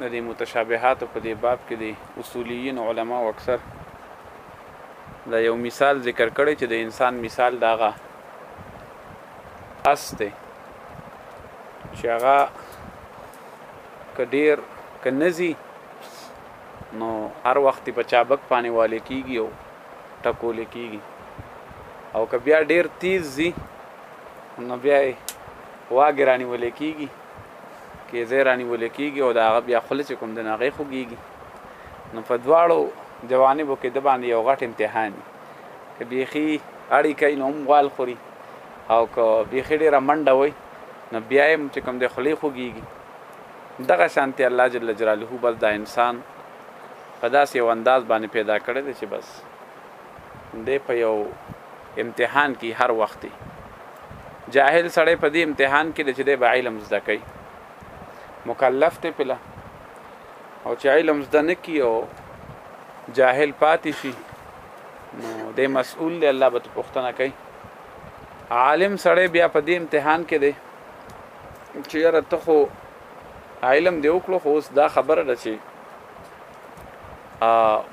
د دې متشابهاتو په دې باب کې دې اصوليين علماو اکثر دا يو مثال ذکر کړی چې د انسان مثال دا غا اس دی چې هغه کډیر کنزي نو هر وخت په چابک پانی والي کیږي او ټکول کیږي او که بیا ډیر تیز زی نو بیا واګرانی ولې کیږي کې ځای رانیول کېږي او د هغه بیا خوله چې کوم دی نو هغې خوږېږي نو په دواړو جوانبو کې د باندې یو غټ امتحان دی که بیخي اړی کوي نو هم غوال خوري او که بیخي ډېره منډه وي نو بیا یې چې کوم دی خولې خوږېږي دغه شانتې الله جل جلاله بس دا انسان په داسې یو انداز باندې پیدا کړی دی چې بس دی په یو امتحان کې هر وخت دی جاهل سړی په دې امتحان کې چې دی به علم زده کوي مکلف ته پله او چې علم زده نه کی او جاهل پاتې شي نو د مسؤل دی الله به پښتنه کوي عالم سړی بیا په دې امتحان کې دی چې یاره ته خو علم دی وکړو خو اوس دا خبره ده چې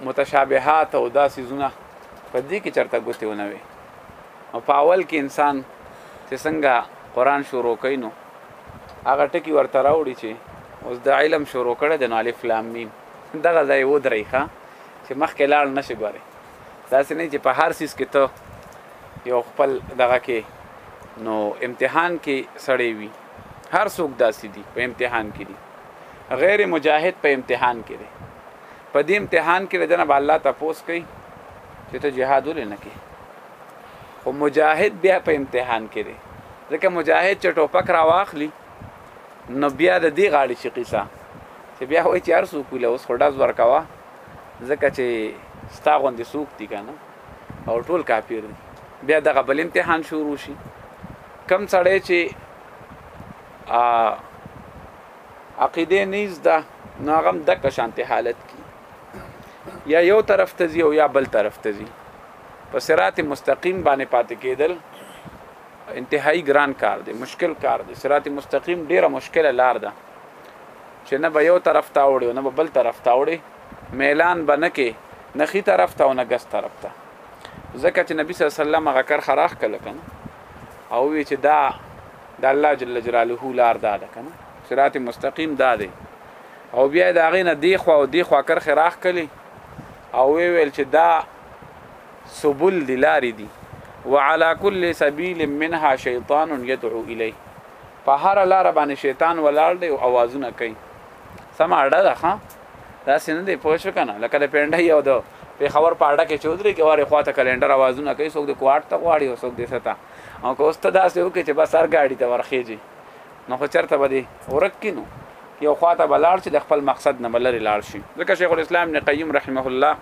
متشابهات او دا سيزونه په دې کې چرته ګوتې ونوي نو په اول کې انسان چې څنګه قرآن شروع کوي نو هغه ټکي ورته راوړي چې اوس د علم شروع کړی دی نو الف لام میم دغه ځای ودرئ ښه چې مخکې لاړ نه شي ګورئ داسې نه چې په هر څیز کې ته یو خپل دغه کې نو امتحان کې سړی وي هر څوک داسې دي په امتحان کې دي غیر مجاهد په امتحان کې دي په دې امتحان کې دنه به الله تپوس کوي چې ته جهاد ولې نه کې خو مجاهد بیا په امتحان کې دی ځکه مجاهد چې ټوپک را واخلي نو بیا د دې غاړي چې قصه چې بیا وایي چې هر څوک له اوس خډاز ورکوا ځکه چې ستا غوندې څوک دي کنه او ټول کافر دي بیا دغه بل امتحان شروع شي کم سړی چې عقیده نه زده نو هغه هم دک شانتي حالت کی یا یو طرف ته ځي او یا بل طرف ته ځي په صراط مستقیم باندې پاتې کېدل انتهایی ګران کار دی مشکل کار دی صراط مستقیم ډیره مشکل لار ده چې نه به یو طرف ته وړي نه به بل طرف ته وړي میلان به نه کې نه خي طرف ته او نه ګس طرف ته ځکه چې نبی صلی الله علیه وسلم هغه کار خراخ کله کنه او وی چې دا د الله جل جلاله لار دا ده کنه صراط مستقیم دا دی او بیا دا غې نه دی خو او دی خو کرخه راخ کلی او وی ویل چې دا سبل دی لارې دی وعلى كل سبيل منها شيطان يدعو اليه په هر لار باندې شیطان ولاړ دی او आवाजونه کوي سم اړه ده ها دا سینه دی پوه شو کنه لکه د پنده یو دو په خبر پاړه کې چودري کې واره خواته کلندر आवाजونه کوي څوک د کوارت ته غواړي او څوک د ستا او که اوس ته داسې وکړې چې بس هر ګاډي ته ورخېږي نو خو چرته به دی ورک کی نو یو خواته به لاړ شي د خپل مقصد نه به لرې لاړ شي ځکه شیخ الاسلام ابن قیم رحمه الله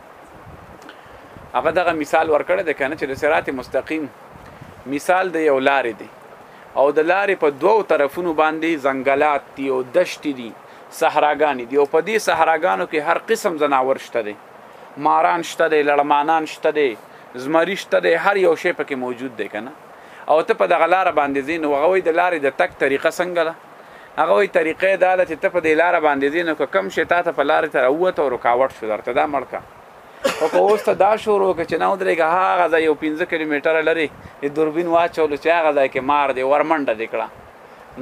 هغه دغه مثال ورکړی دی کنه چې د صراط مستقیم مثال د یو لارې دی او د لارې په دوو طرفونو باندې ځنګلات دي او دشتې دي صحراګانې دي او په دې صحراګانو کې هر قسم ځناور شته دی ماران شته دی لړمانان شته دی زمری شته دی هر یو شی پکې موجود دی کنه او ته په دغه لار باندې ځې نو هغه وایي د لارې د تک طریقه څنګه ده هغه وایي طریقه یې دا ده چې ته په دې لار باندې ځې نو که کم شی تا ته په لارې ته راووته او رکاوټ شو درته دا مړ کړه خو که اوس ته دا شروع وکړې چې نه ودرېږه هغه ځای یو پنځه کیلومتره لرې د دوربین واچولو چې هغه ځای کې مار دی ورمنډه دې کړه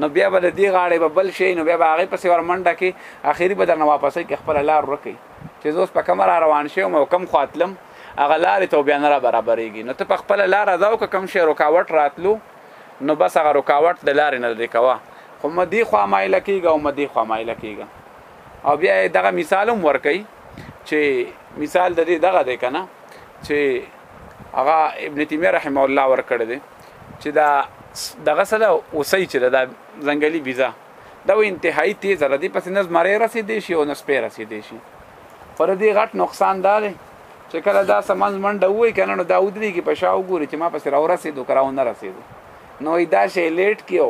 نو بیا به د دې غاړې به بل شي نو بیا به هغې پسې ورمنډه کې اخري به درنه واپسۍ کې خپله لار ورکوي چې زه اوس په کومه را روان شوم او کوم خوا تلم هغه لارې ته بیا نه را برابرېږي نو ته په خپله لاره ځه او که کوم شی رکاوټ راتلو نو بس هغه رکاوټ د لارې نه لرې کوه خو مه دې خوا مایله کېږه او مه دې خوا مایله کېږه او بیا یې دغه مثال هم ورکوي چې مثال د دې دغه دی که نه چې هغه ابن تیمیه رحمه الله ورکړی دی چې دا دغه څه ده اوسۍ چې ده دا ځنګلي بیزه دا و انتهایی تیزه ده دې پسې نه زمری رسېدی شي او نه سپی رسېدی شي خو د دې غټ نقصان دا دی چې کله دا سمنځ منډه وای کنه نو دا ودري کې په شاو ګوري چې ما پس را ورسېدو کراو نه رسېدو نو دا شی لیټ کیو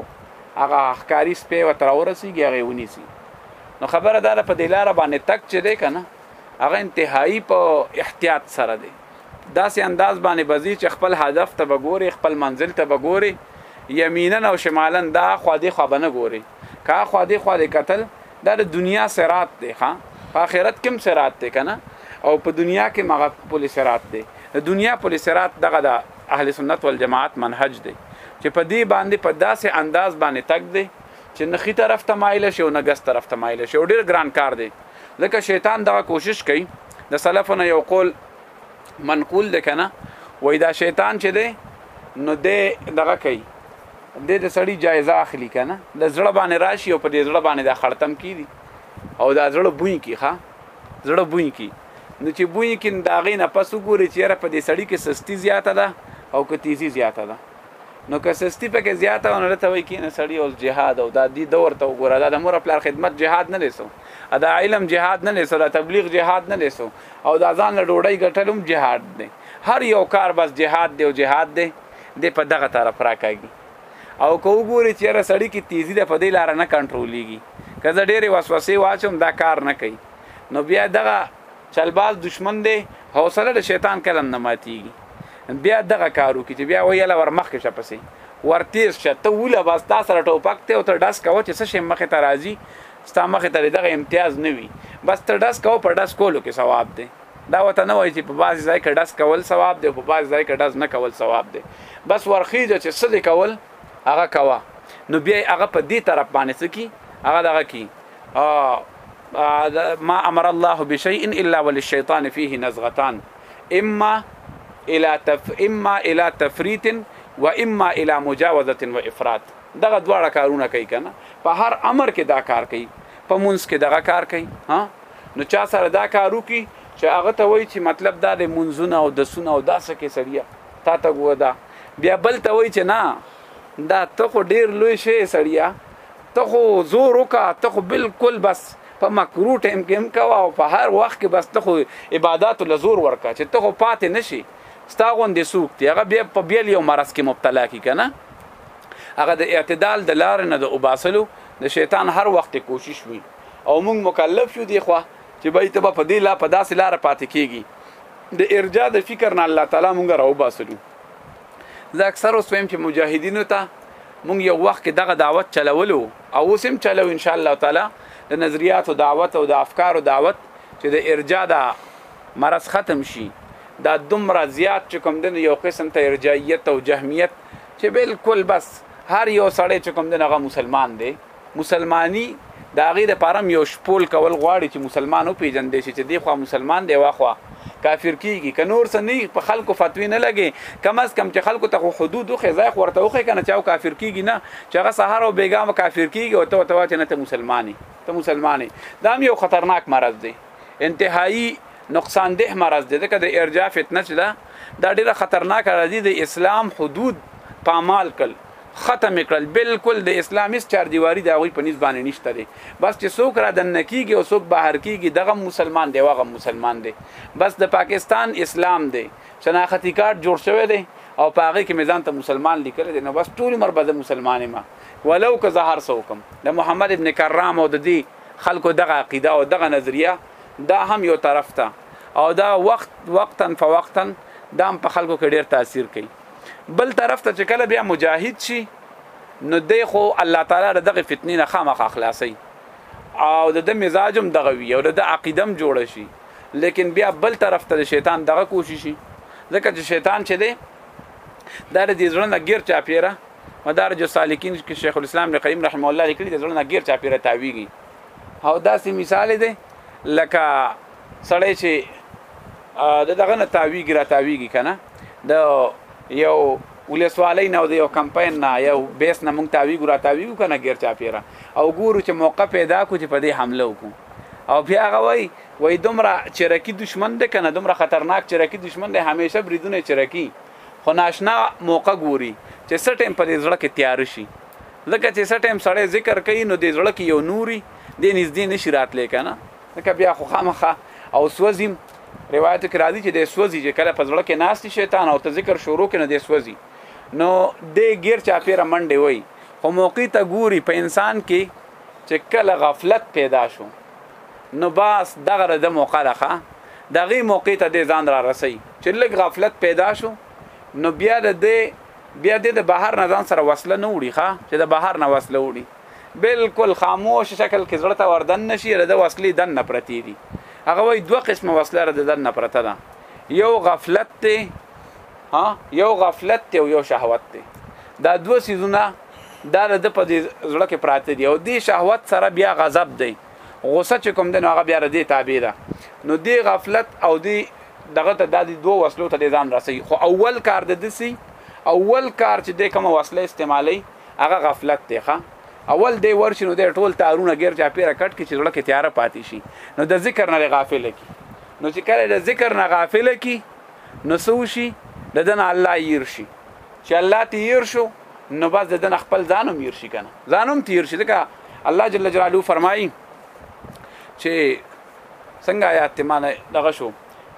هغه اخکاری سپې و تر ورسېږي هغه ونی سي نو خبره دا په دلار باندې تک چې دی کنه هغه انتهایی په احتیاط سره دی داسې انداز باندې بزی چې خپل هدف ته بګوري خپل منزل ته بګوري یمینا او شمالا دا خو دې خو بنه ګوري که اخوا دی خوا دی قتل دا د دنیا سرات دی ښا په آخرت کې هم سرات دی کنه او په دنیا کې مغه پولی سرات دی د دنیا پولی سرات دغه د اهل سنت والجماعت منهج دی چې په دې باندې په داسې انداز باندې تک دی چې نه خي طرف ته مایل شي او نه ګس طرف ته مایل شي او ډیر ګران کار دی ځکه شیطان دغه کوشش کوي د سلفونو یو قول منقول دی کنه وای دا شیطان چې دی نو دی دغه کوي دې د سړی جایزه اخلي کنه د زړه باندې راشي او په دې زړه باندې د خړتم کیدی او دا زړه بوین کی ښا زړه بوین کی نو چې بوین کی دا غي نه پس وګوري چې را په دې سړی کې سستی زیاته ده او که تیزی زیاته ده نو که سستی پکې زیاته ونه لته وای کینه سړی او جهاد او دا دې دور ته وګوره دا د مور خپل خدمت جهاد نه لیسو دا علم جهاد نه لیسو دا تبلیغ جهاد نه لیسو او دا ځان له ډوډۍ ګټلوم جهاد دی هر یو کار بس جهاد دی او جهاد دی دی په دغه طرف راکاږي او که وګوري چې یاره سړی کې تیزی ده په دې لاره نه کنټرولیږي که زه ډېرې وسوسې واچوم دا کار نه کوي نو بیا دغه چلباز دشمن دی حوصله د شیطان کلم نه ماتیږي بیا دغه کارو کې چې بیا ویله ورمخ کې شپسې ورتیز شه ته وله بس تا سره ټوپک ته او ته ډس کوه چې څه شي مخې ته راځي ستا مخې ته دغه امتیاز نه وي بس ته ډس کوه په ډس کولو کې ثواب دی دا وته نه وای چې په بعضی ځای کې ډز کول ثواب دی او په بعضی ځای کې ډز نه کول ثواب دی بس ورخیږه چې څه دی کول هغه کوا نو بیا هغه په دې طرف باندې څه کی هغه دغه کی ما امر الله بشيء الا وللشيطان فيه نزغتان اما الى تف اما الى تفريط واما الى مجاوزه وافراط دغه دواړه کارونه کوي کنه په هر امر کې دا کار کوي په منځ کې دغه کار کوي ها نو چا سره دا کار وکړي چې هغه ته وایي چې مطلب دا دی منځونه او دسونه او دا څه کې سړیه تا ته ګوره دا بیا بل ته وایي چې نه دا ته خو ډیر لوی شی سړیه ته خو زور وکا ته خو بالکل بس په مکرو ټیم کې هم کوا او په هر وخت کې بس ته خو عبادت له زور ورکا چې ته خو پاتې نشي ستا غوندې سوق دی هغه بیا په بیل یو مرض کې مبتلا کی کنه هغه د اعتدال د لارې نه د وباسلو د شیطان هر وخت کوشش وي او موږ مکلف یو دی خو چې به ته په دې لا په داسې لار پاتې کیږي د ارجا د فکر نه الله تعالی مونږ راو باسلو زه اکثر اوس ویم چې مجاهدینو ته مونږ یو وخت کې دغه دعوت چلولو او اوس هم چلو ان شاء الله تعالی د نظریاتو دعوت او د افکارو دعوت چې د ارجا د مرض ختم شي دا دومره زیات چې کوم دنه یو قسم ته ارجاییت او جهمیت چې بالکل بس هر یو سړی چې کوم دنه هغه مسلمان دی مسلماني د هغې لپاره هم یو شپول کول غواړي چې مسلمان وپېژندی شي چې دی خوا مسلمان دی واخوا کافر کیږي که نور څه نه په خلکو فتوی نه لګي کم از کم چې خلکو ته خو حدود خو ځای خو ورته وخی کنه چې او کافر کیږي نه چې هغه سهار او بیګام کافر کیږي او ته ته چې نه ته مسلمانې ته مسلمانې دا هم یو خطرناک مرض دی انتهایی نقصان ده مرض ده ځکه د ارجاع فتنه چې ده دا ډیره خطرناکه راځي د اسلام حدود پامال کړ ختم کړل بالکل د اسلام هیڅ چار دیواری د هغوی په نس باندې نشته دی بس چې څوک را دننه کیږي او څوک بهر کیږي دغه مسلمان دی واغه مسلمان دی بس د پاکستان اسلام دی شناختی کارت جوړ شوی دی او پاغه کې میزان ته مسلمان لیکل دی نو بس ټول عمر به مسلمان ما ولو که زهر سوکم د محمد ابن کرام او د دی خلکو دغه عقیده او دغه نظریه دا هم یو طرف ته او دا وخت وقتا فوقتا دا هم په خلکو کې ډیر تاثیر کوي بل طرف ته چې کله بیا مجاهد شي نو دی خو الله تعالی د دغه فتنې نه خامخا خلاصي او د د مزاجم دغه وی او د د عقیدم جوړ شي لیکن بیا بل طرف ته شیطان دغه کوشش شي ځکه چې شیطان چې دی دا د ځړه نه غیر چا پیره مدارج السالکین کې شیخ الاسلام ابن قیم رحم الله لیکلي د ځړه نه غیر چا پیره تاویږي او داسې مثال دی لکه سړی چې د دغه نه تاویږي را تاویږي کنه د یو ولسوالۍ نه د یو کمپاین نه یو بیس نه مونږ تاویږو را تاویږو کنه غیر چا پیرا او ګورو چې موقع پیدا کو چې په دې حمله وکړو او بیا هغه وای وای دومره چرکی دشمن ده کنه دومره خطرناک چرکی دشمن ده همیشه بریدونه چرکی خو ناشنا موقع ګوري چې څه ټیم په دې زړه کې تیار شي ځکه چې څه ټیم سړی ذکر کوي نو دې زړه کې یو نوري دې نږدې نشي راتلی کنه ځکه بیا خو خامخا او سوځیم روایتو کې راځي چې د سوځي چې کله په ځړه کې ناشتي شیطان او ته ذکر شروع کې نه د سوځي نو د غیر چا پیره منډه وای خو موقع ته ګوري په انسان کې چې کله غفلت پیدا شو نو باس دغه د موقع راخه دغه موقع ته د ځان را رسي چې لږ غفلت پیدا شو نو بیا د بیا د بهر نه ځان سره وصله نه وړي ښا چې د بهر نه وصله وړي بالکل خاموش شکل کې زړه ته وردن نشي رده وسلې دن نه پرتی دي هغه وای دوه قسمه وسله رده دن نه پرته ده یو غفلت ته ها یو غفلت ته یو شهوت ته دا دوه سيزونه دا رده په زړه کې پراته دي او دی شهوت سره بیا غضب دی غوسه چې کوم دی نو هغه بیا رده تابع ده نو دی غفلت او دی دغه ته د دوه وسلو ته ځان رسي خو اول کار د دسی اول کار چې د کوم وسله استعمالي هغه غفلت دی ښا اول دی ورشي نو د ټول تارونه غیر چا پیره کټ کې چې زړه کې تیار پاتې شي نو د ذکر نه غافل کی نو چې کله د ذکر نه غافل کی نو سوشي د دن الله ير شي چې الله تیر شو نو بس د دن خپل ځانم ير شي کنه ځانم تیر شي ځکه الله جل جلاله فرمایي چې څنګه آیات ته معنی دغه شو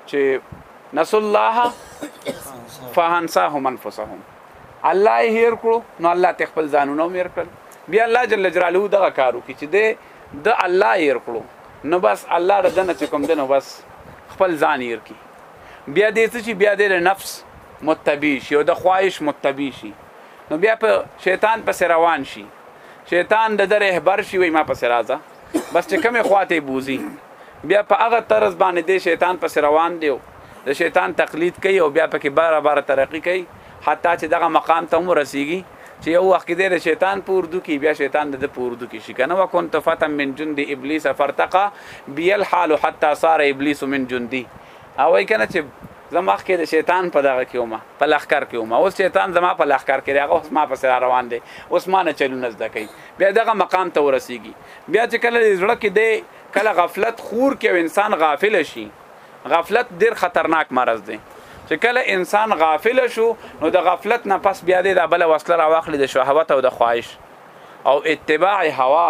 چې نسوا الله فهنساهم انفسهم الله یې هیر کړو نو الله ته خپل ځانونه امیر کړل بیا الله جل جلاله دغه کارو کې چې دی د الله هیر کړو نو بس الله د دنه چې کوم دنه بس خپل ځان هیر کی بیا دې څه چې بیا دې نفس متبع شي او د خواهش متبع شي نو بیا په شیطان پس روان شي شیطان د در احبر شي وای ما پس راځه بس چې کومه خواته بوزي بیا په هغه طرز باندې د شیطان پس روان دی د شیطان تقلید کوي او بیا پکې بار بار ترقی کوي حتی چې دغه مقام ته هم رسیږي چې یو وخت کې د شیطان په اردو کې بیا شیطان د په اردو کې شي کنه وکون تو فتم من جند ابلیس فرتقا بیل حال حتا صار ابلیس من جندي او وای کنه چې زما کې د شیطان په دغه کې ومه په لخر کې ومه اوس شیطان زما په لخر کې راغو اوس ما په سر روان دی اوس ما نه چلونه زده کوي بیا دغه مقام ته ورسیږي بیا چې کله زړه کې دی کله غفلت خور کې او انسان غافل شي غفلت ډیر خطرناک مرض دی چې کله انسان غافل شو نو د غفلت نه پس بیا د بل وسله راوخلي د شهوت او د خواهش او اتباع هوا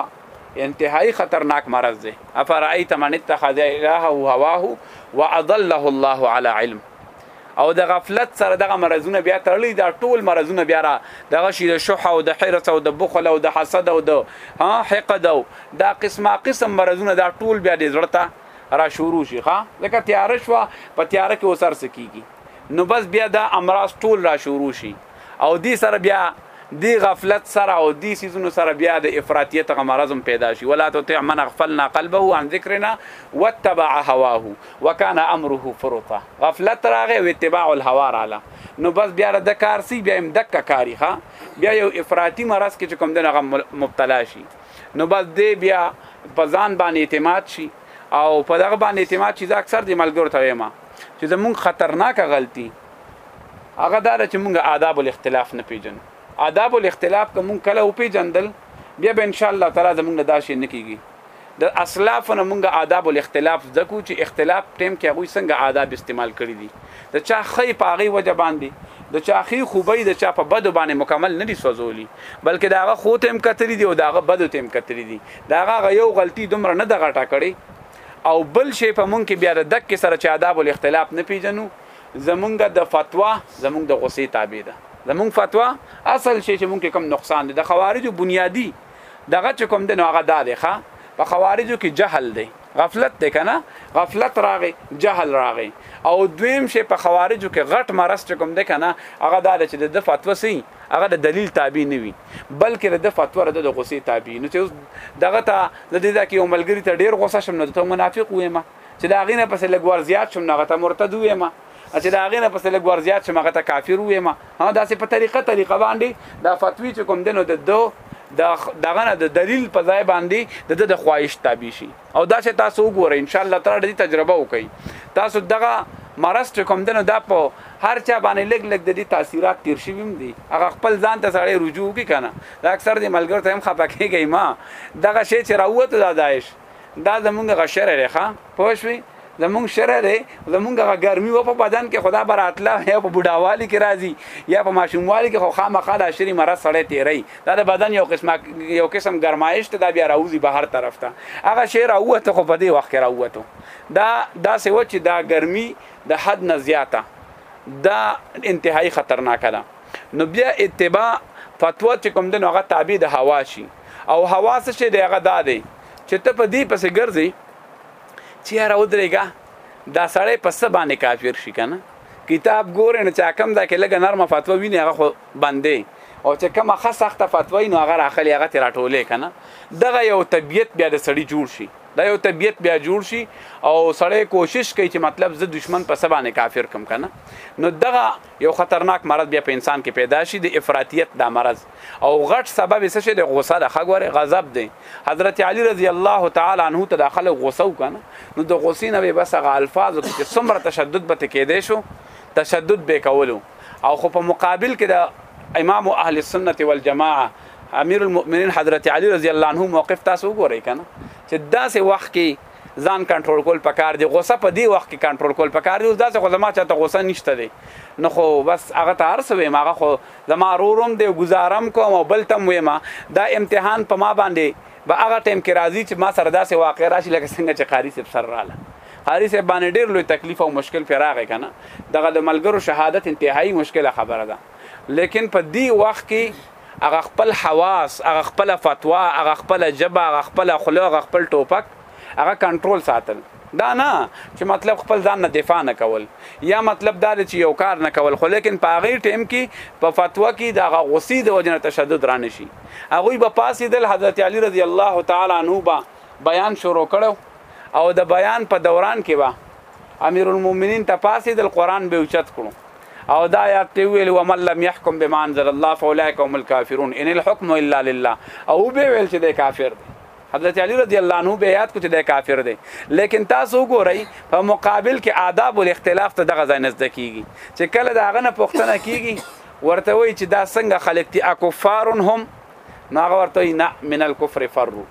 انتهایی خطرناک مرض دی افرایت من اتخذ الهه هواه واضله الله على علم او د غفلت سره دغه مرزونه بیا تړلې دا ټول مرزونه بیا را دغه شی د شح او د حرس او د بخل او د حسد او د ها حقد او دا قسمه قسم مرزونه دا ټول بیا د زړه ته را شروع شي ښا ځکه تیار شو په تیار کې وسر سکیږي نو بس بیا دا امراض ټول را شروع شي او دې سره بیا دی غفلت سره او دی سيزونو سره بیا د افراطیت غمرزم پیدا شي ولا تطع من اغفلنا قلبه عن ذکرنا واتبع هواه وكان امره فرطا غفلت راغه او اتباع الهوا رااله نو بس بیا د کار سی بیا هم دک کاری ښا بیا یو افراطی مرض کې کوم دغه مبتلا شي نو بس دی بیا په ځان باندې اعتماد شي او په دغه باندې اعتماد چې اکثر د ملګرو ته ما چې زمونږ خطرناک غلطي هغه دا چې موږ آداب الاختلاف نه پیژنو آداب الاختلاف که موږ کله وپیژندل بیا به ان شاء الله تعالی زموږ دا شي نه کیږي د اسلاف نه موږ آداب الاختلاف زده کو چې اختلاف ټیم کې هغه څنګه آداب استعمال کړی دي د چا خې پاغي وجه باندې د چا خې خوبې د چا په بد باندې مکمل نه دي سوزولي بلکې داغه خو تیم کتلی دي او داغه بد تیم کتلی دي داغه یو غلطي دومره نه دغه ټا کړي او بل شی په مونږ کې بیا د دک سره چې آداب الاختلاف نه پیژنو زمونږ د فتوا زمونږ د غصې تابع ده زمونږ فتوا اصل شی چې مونږ کې کم نقصان دی د خوارجو بنیادی دغه چې کوم دی نو هغه دا دی ښا په خوارجو کې جهل دی غفلت دی کنه غفلت راغی جهل راغی او دویم شی په خوارجو کې غټ مرز چې کوم دی کنه هغه دا دی چې د فتوا سي هغه د دلیل تابع نه وي بلکې د فتوا د غصې تابع نو چې دغه ته د دې ځکه یو ملګری ته ډیر غوسه شم نو ته منافق وې ما چې دا غینه پس لګ ور زیات شوم نغه ته مرتد وې ما چې دا غینه پس لګ ور زیات شوم هغه ته کافر وې ما ها دا سه په طریقه طریقه باندې دا فتوی چې کوم دنو د دو دغه نه د دلیل په ځای باندې د د خواهش تابع شي او دا چې تاسو وګورئ ان شاء الله تعالی دې تجربه وکړئ تاسو دغه مرض چې کوم دنو دا په هر چا باندې لګ لګ د دې تاثیرات تیر شي ویم دي هغه خپل ځان ته سړی رجوع کی کنه دا اکثر دې ملګر ته هم خپکه کوي ما دغه شی چې راوته دا داعش دا زمونږ غشره ده ښا پوه شوي زمونږ شره ده زمونږ غ ګرمي و په بدن کې خدا براتله یا په بډاوالي کې راځي یا په ماشوموالي کې خو خامخا دا شری مرض سړی تیری دا د بدن یو قسمه یو قسم ګرمایش ته دا بیا راوځي بهر طرف ته هغه شی راوته خو په دې وخت کې راوته دا دا سوچ دا ګرمي د حد نه زیاته دا انتهایی خطرناک ده نو بیا اتباع فتوا چې کوم دین هغه تابع د هوا شي او هوا څه شي دی هغه دا دی چې ته په دې پسې ګرځي چې را ودرېګا دا سړی په څه باندې کافر شي کنه کتاب ګورې نه چا کم دا کې لګ نرمه فتوا ویني هغه خو باندې او چې کومه خه سخته فتوا نو هغه راخلی هغه تیر ټولې کنه دغه یو طبیعت بیا د سړی جوړ شي دا یو طبیعت بیا جوړ شي او سړی کوشش کوي چې مطلب زه دشمن په سبا نه کافر کم کنه نو دغه یو خطرناک مرض بیا په انسان کې پیدا شي د افراطیت دا مرض او غټ سبب یې څه شي د غوسه د خګوره غضب دی حضرت علی رضی الله تعالی عنہ ته داخله غوسه وکنه نو د غوسې نه به بس غ الفاظ کې څومره تشدد به تکیدې شو تشدد به کولو او خو په مقابل کې د امام اهل السنت والجماعه امیر المؤمنین حضرت علی رضی الله عنه موقف تاسو وګورئ کنه چې داسې وخت کې ځان کنټرول کول پکار دی غوسه په دی وخت کې کنټرول کول پکار دی اوس داسې خو زما چاته غوسه نشته دی نو خو بس هغه ته هر څه ویم هغه خو زما رورم دی گزارم کوم او بل تم ویم دا امتحان په ما باندې به هغه ټیم کې راځي چې ما سره داسې واقع راشي لکه څنګه چې قاری صاحب سره رااله قاری صاحب باندې ډیر لوی تکلیف او مشکل پر راغی کنه دغه د ملګرو شهادت انتهایی مشکله خبره ده لیکن په دی وخت کې هغه خپل حواس، هغه خپله فتوا، هغه خپله ژبه، هغه خپله خوله، هغه خپل ټوپک، هغه کنټرول ساتل. دا نه چې مطلب خپل ځان نه دفاع نه کول یا مطلب دا دی چې یو کار نه کول خو لیکن په هغه ټیم کې په فتوا کې د هغه غصې د وجې نه تشدد رانه شي. هغوی به پاسېدل، حضرت علي رضي الله تعالی عنه به بیان شروع کړو او د بیان په دوران کې به امیرالمؤمنین ته پاسېدل، قرآن به یې اوچت کړو. او دا آیات ته ویل و من لم يحكم بما انزل الله فاولئک هم الكافرون ان الحكم الا لله او به ویل چې د کافر دی حضرت علی رضی الله عنه به یاد کو چې د کافر دی لیکن تاسو ګورئ په مقابل کې آداب او اختلاف ته دغه ځای نزد کیږي چې کله دا غنه پښتنه کیږي ورته وی چې دا څنګه خلک تی اکفارن هم نو هغه ورته نه من الكفر فروا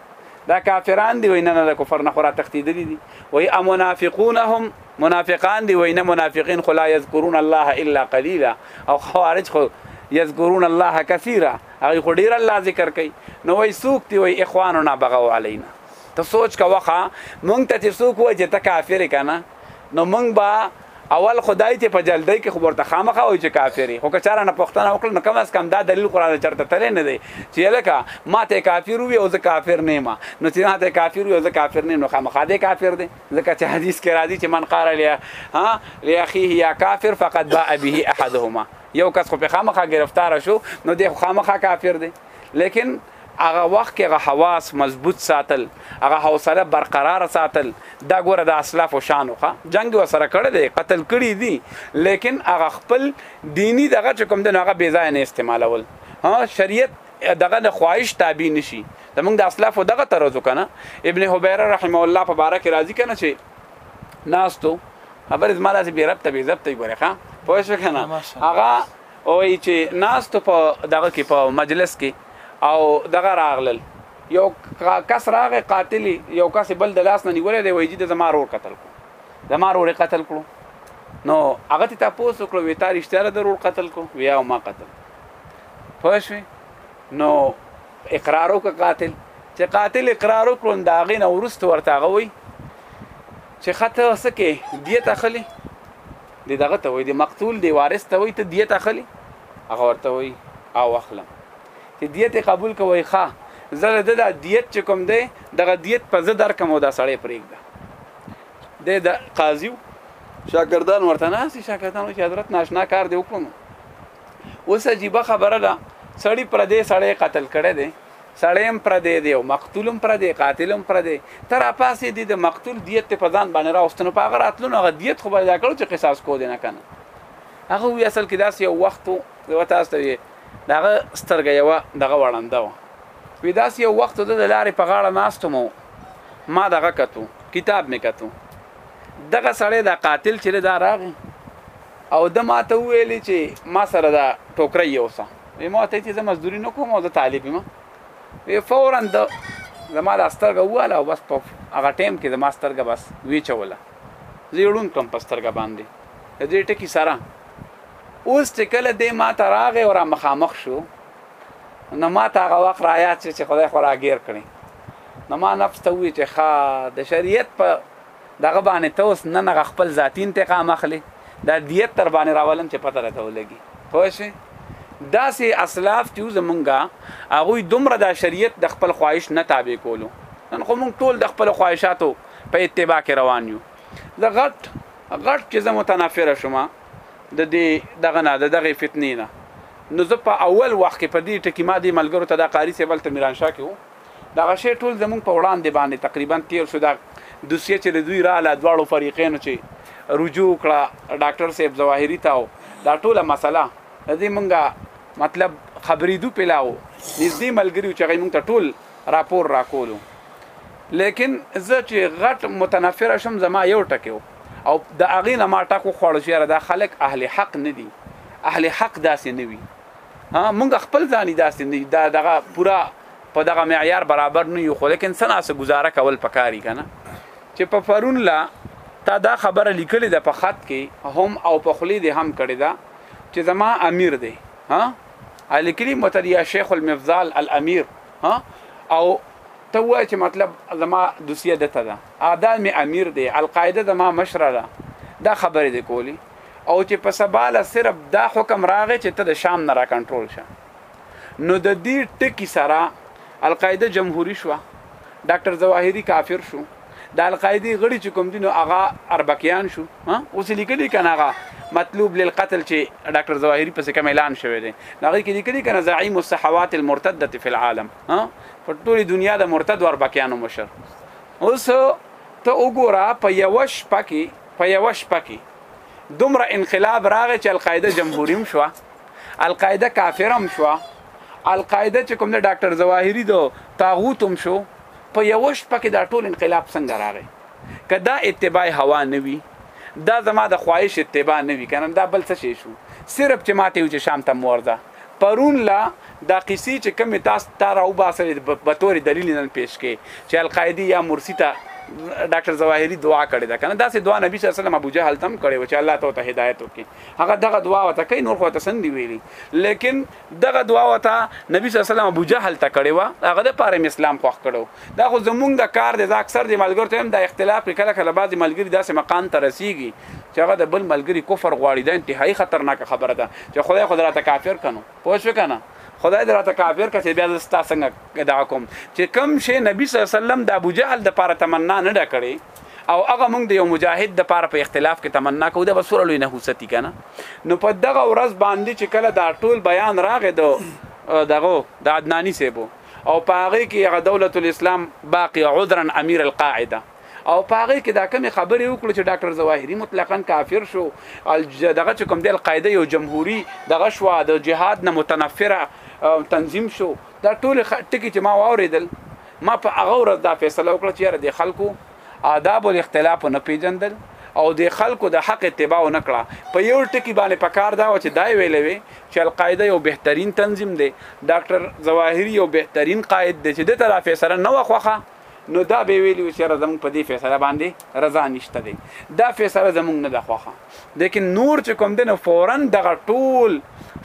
دا کافران دی وینه نه د کفر نه خورا تختیدلی دي وای امنافقون هم منافقان دی وینه منافقین خلا یذکرون الله الا قلیلا او خوارج خو یذکرون الله کثیرا هغه خو ډیر الله ذکر کوي نو وای سوک دی وای اخواننا بغوا علینا ته سوچ کا وخه مونږ ته چې سوک وای چې ته کافر کنه نو مونږ با اول خدای ته په جلدی کې خبر ته خامخه وای چې کافری خو که چاره نه پښتنه وکړ نو کم از کم دا دلیل قران چرته تل نه دی چې لکه ما ته کافر وی او زه کافر نه ما نو چې ما ته کافر وی او زه کافر نه نو خامخه دې کافر دی لکه چې حدیث کې راځي چې من قال لیا ها لاخیه یا کافر فقط باء به احدهما یو کس خو په خامخا گرفتار شو نو د خامخا کافر دی لیکن هغه وخت کې هغه حواس مضبوط ساتل هغه حوصله برقرار ساتل دا ګوره د اسلاف او شانو ښه جنگ وسره کړی دی قتل کړی دی لیکن هغه خپل دینی دغه کوم د هغه بې ځای نه استعمالول ها شریعت دغه د خواهش تابع نشي زمونږ د اسلافو دغه طرزو کنه ابن حبیره رحمه الله په باره کې راضي کنه چې ناستو خبر زما داسې بې ربطه بې ضبطه ګورې ښه پوه شو کنه هغه وایي چې ناستو په دغه کې په مجلس کې او دغه راغلل یو کس راغی قاتل یو کس بل د لاس نه نیولې دی وایي چې زما رور قتل کو زما رور قتل کړو نو هغه ته تاسو کړو وی تاریخ ته ضرور قتل کو ویا ما قتل پوه شوې نو اقرار وکړه قاتل چې قاتل اقرار وکړو د هغې نه وروسته ورته هغه وایي چې ښه ته څه کې دیت اخلي د دغه ته وایي د مقتول د وارث ته وایي ته دیت اخلي هغه ورته وایي او اخلم چې دیت قبول کوي ښه زه د دا دیت چې کوم دی دغه دیت په زه در کوم دا سړی پرېږده د د قاضیو شاګردان ورته ناسي شاګردانو چې حضرت ناشنا کار دی وکړو اوس عجیب خبره ده سړی پر دې سړی قتل کړي دي سړی هم پر دې دی او مقتول هم پر دې قاتل هم پر دې تر اپاسې دي د مقتول دیت په ځان باندې راوستنو په هغه راتلو هغه دیت خو پیدا کړو چې قصاص کو دي نه کنه هغه وی اصل کې داسې یو وخت یو تاسو ته دغه سترګه یو دغه وړاندو وی داسې یو وخت د لارې په غاړه ناستمو ما دغه کتو کتاب مې کتو دغه سړی دا قاتل چې دا راغی او ده ما ته وویل چې ما سره دا ټوکرۍ یوسه وی ما ته چې زه مزدوري نه کوم او زه طالب یم وی فورا د زما د سترګه واله او بس په هغه ټیم کې زما سترګه بس ویچوله زه یړون کم په سترګه باندې د دې ټکی سره اوس چې کله دې ما ته راغې او را مخامخ شو نو ما ته هغه وخت را یاد چې خدای خو را ګیر کړي نو ما نفس ته وی چې ښا د شریعت په دغه باندې ته اوس نن هغه خپل ذاتي انتقام اخلې دا دیت تر باندې راولم چې پته راته ولګي پوه شوې داسې اسلاف چې زمونږه هغوی دومره د شریعت د خپل خواهش نه تابع کولو نن خو مونږ ټول د خپل خواهشاتو په اتباع کې روان یو زه غټ غټ چې زه متنافر شوم د دې دغه نه د دغه فتنې نه نو زه په اول وخت کې په دې ټکی ما دې ملګرو ته دا قاری سیبل ته میران شاه کې وو دغه شی ټول زموږ په وړاندې باندې تقریبا تیر شو دا دوسیه چې د دوی رااله دواړو فریقینو چې رجوع کړه ډاکټر صاحب ظواهری ته دا ټوله مسله دې مونږه مطلب خبرېدو پلاو نږدې ملګریو چې هغه مونږ ته ټول راپور راکولو لیکن زه چې غټ متنفر شم زما یو ټکی او د هغې نه ما ټکو خوړ چې دا خلک اهل حق نه دي اهل حق داسې نه وي ها مونږ خپل ځاني داسې نه دا دغه پورا په دغه معیار برابر نه یو خو لیکن څه ناسه گزاره کول پکاري کنه چې په پرون لا تا دا خبره لیکلې ده په خط کې هم او په خلی دې هم کړې ده چې زما امیر دی ها الیکلی متدیا شیخ المفضال الامیر ها او ته وای چې مطلب زما دوسیه دته ده ادا می امیر دی القاعده زما مشره ده دا خبره دی کولی او چې په سباله صرف دا حکم راغی چې ته د شام نه را کنټرول شه نو د دې ټکی سره القاعده جمهوری شو ډاکټر ظواهری کافر شو د القاعده غړي چې کوم دینو هغه اربکیان شو ها اوس لیکلی کنه هغه مطلوب للقتل چې ډاکټر ظواهری پس کوم اعلان شوی دی هغه کې لیکلی کنه زعیم الصحوات المرتده فی العالم ها په ټوله دنیا د مرتد اربکیانو مشر اوس ته وګوره په یو شپه کې په یو شپه کې دومره انقلاب راغی چې القاعده جمهوریم شو القاعده کافرم شو القاعده چې کوم د ډاکټر زواهری دو طاغوتم شو په یوش پکې دا ټول انقلاب څنګه راغی کدا اتباع هوا نه وی دا زما د خواهش اتباع نه وی کنه دا بل څه شي شو صرف چې ماته یو چې شام ته مورده پرون لا دا قصې چې کم تاسو تار او باسه به تور دلیل نن پیش کې چې القاعده یا مرسی ته ډاکټر زواهری دعا کړې ده کنه دا سه دعا نبی صلی الله علیه وسلم ابو جهل تم کړې و چې الله ته هدایت وکړي هغه دغه دعا وته کین نور خو ته سند دی ویلی لیکن دغه دعا وته نبی صلی الله علیه وسلم ابو جهل ته کړي وا هغه د پاره اسلام خوښ کړو دا خو زمونږ د کار د اکثر د ملګرو ته هم د اختلاف کې کله کله بعضی ملګری داسې مقام ته رسیږي چې هغه د بل ملګری کفر غواړي دا انتهایی خطرناک خبره ده چې خدای خو دراته کافر کنو پوه شو کنه خدای دې راته کافر کړي بیا زستا څنګه دا کوم چې کم شي نبی صلی الله علیه وسلم د ابو جهل د پاره تمنا نه ډکړي او هغه موږ د یو مجاهد د پاره په پا اختلاف کې تمنا کوو دا بسوره لوی نه هوستی کنه نو په دغه ورځ باندې چې کله دا ټول بیان راغې دو دغه د عدنانی سیبو او پاغه کې هغه دولت الاسلام باقی عذرا امیر القاعده او پاغه کې دا کمی خبرې وکړو چې ډاکټر زواهری مطلقاً کافر شو دغه چې کوم د القاعده یو جمهوری دغه شوا د جهاد نه متنفره تنظیم شو دا ټول ټکی چې ما واوریدل ما په هغه ورځ دا فیصله وکړه چې یاره د خلکو آداب او اختلاف نه پیژندل او د خلکو د حق اتباع نه کړه په یو ټکی باندې پکار دا و چې دا ویلې وي چې القاعده یو بهترین تنظیم دی ډاکټر ظواهری یو بهترین قائد دی چې د تر فیصله نه وخوخه نو دا به ویلی چې راځم په دې فیصله باندې رضا نشته دی دا فیصله زمونږ نه ده خوښه لیکن نور چې کوم دی نو فورا دغه ټول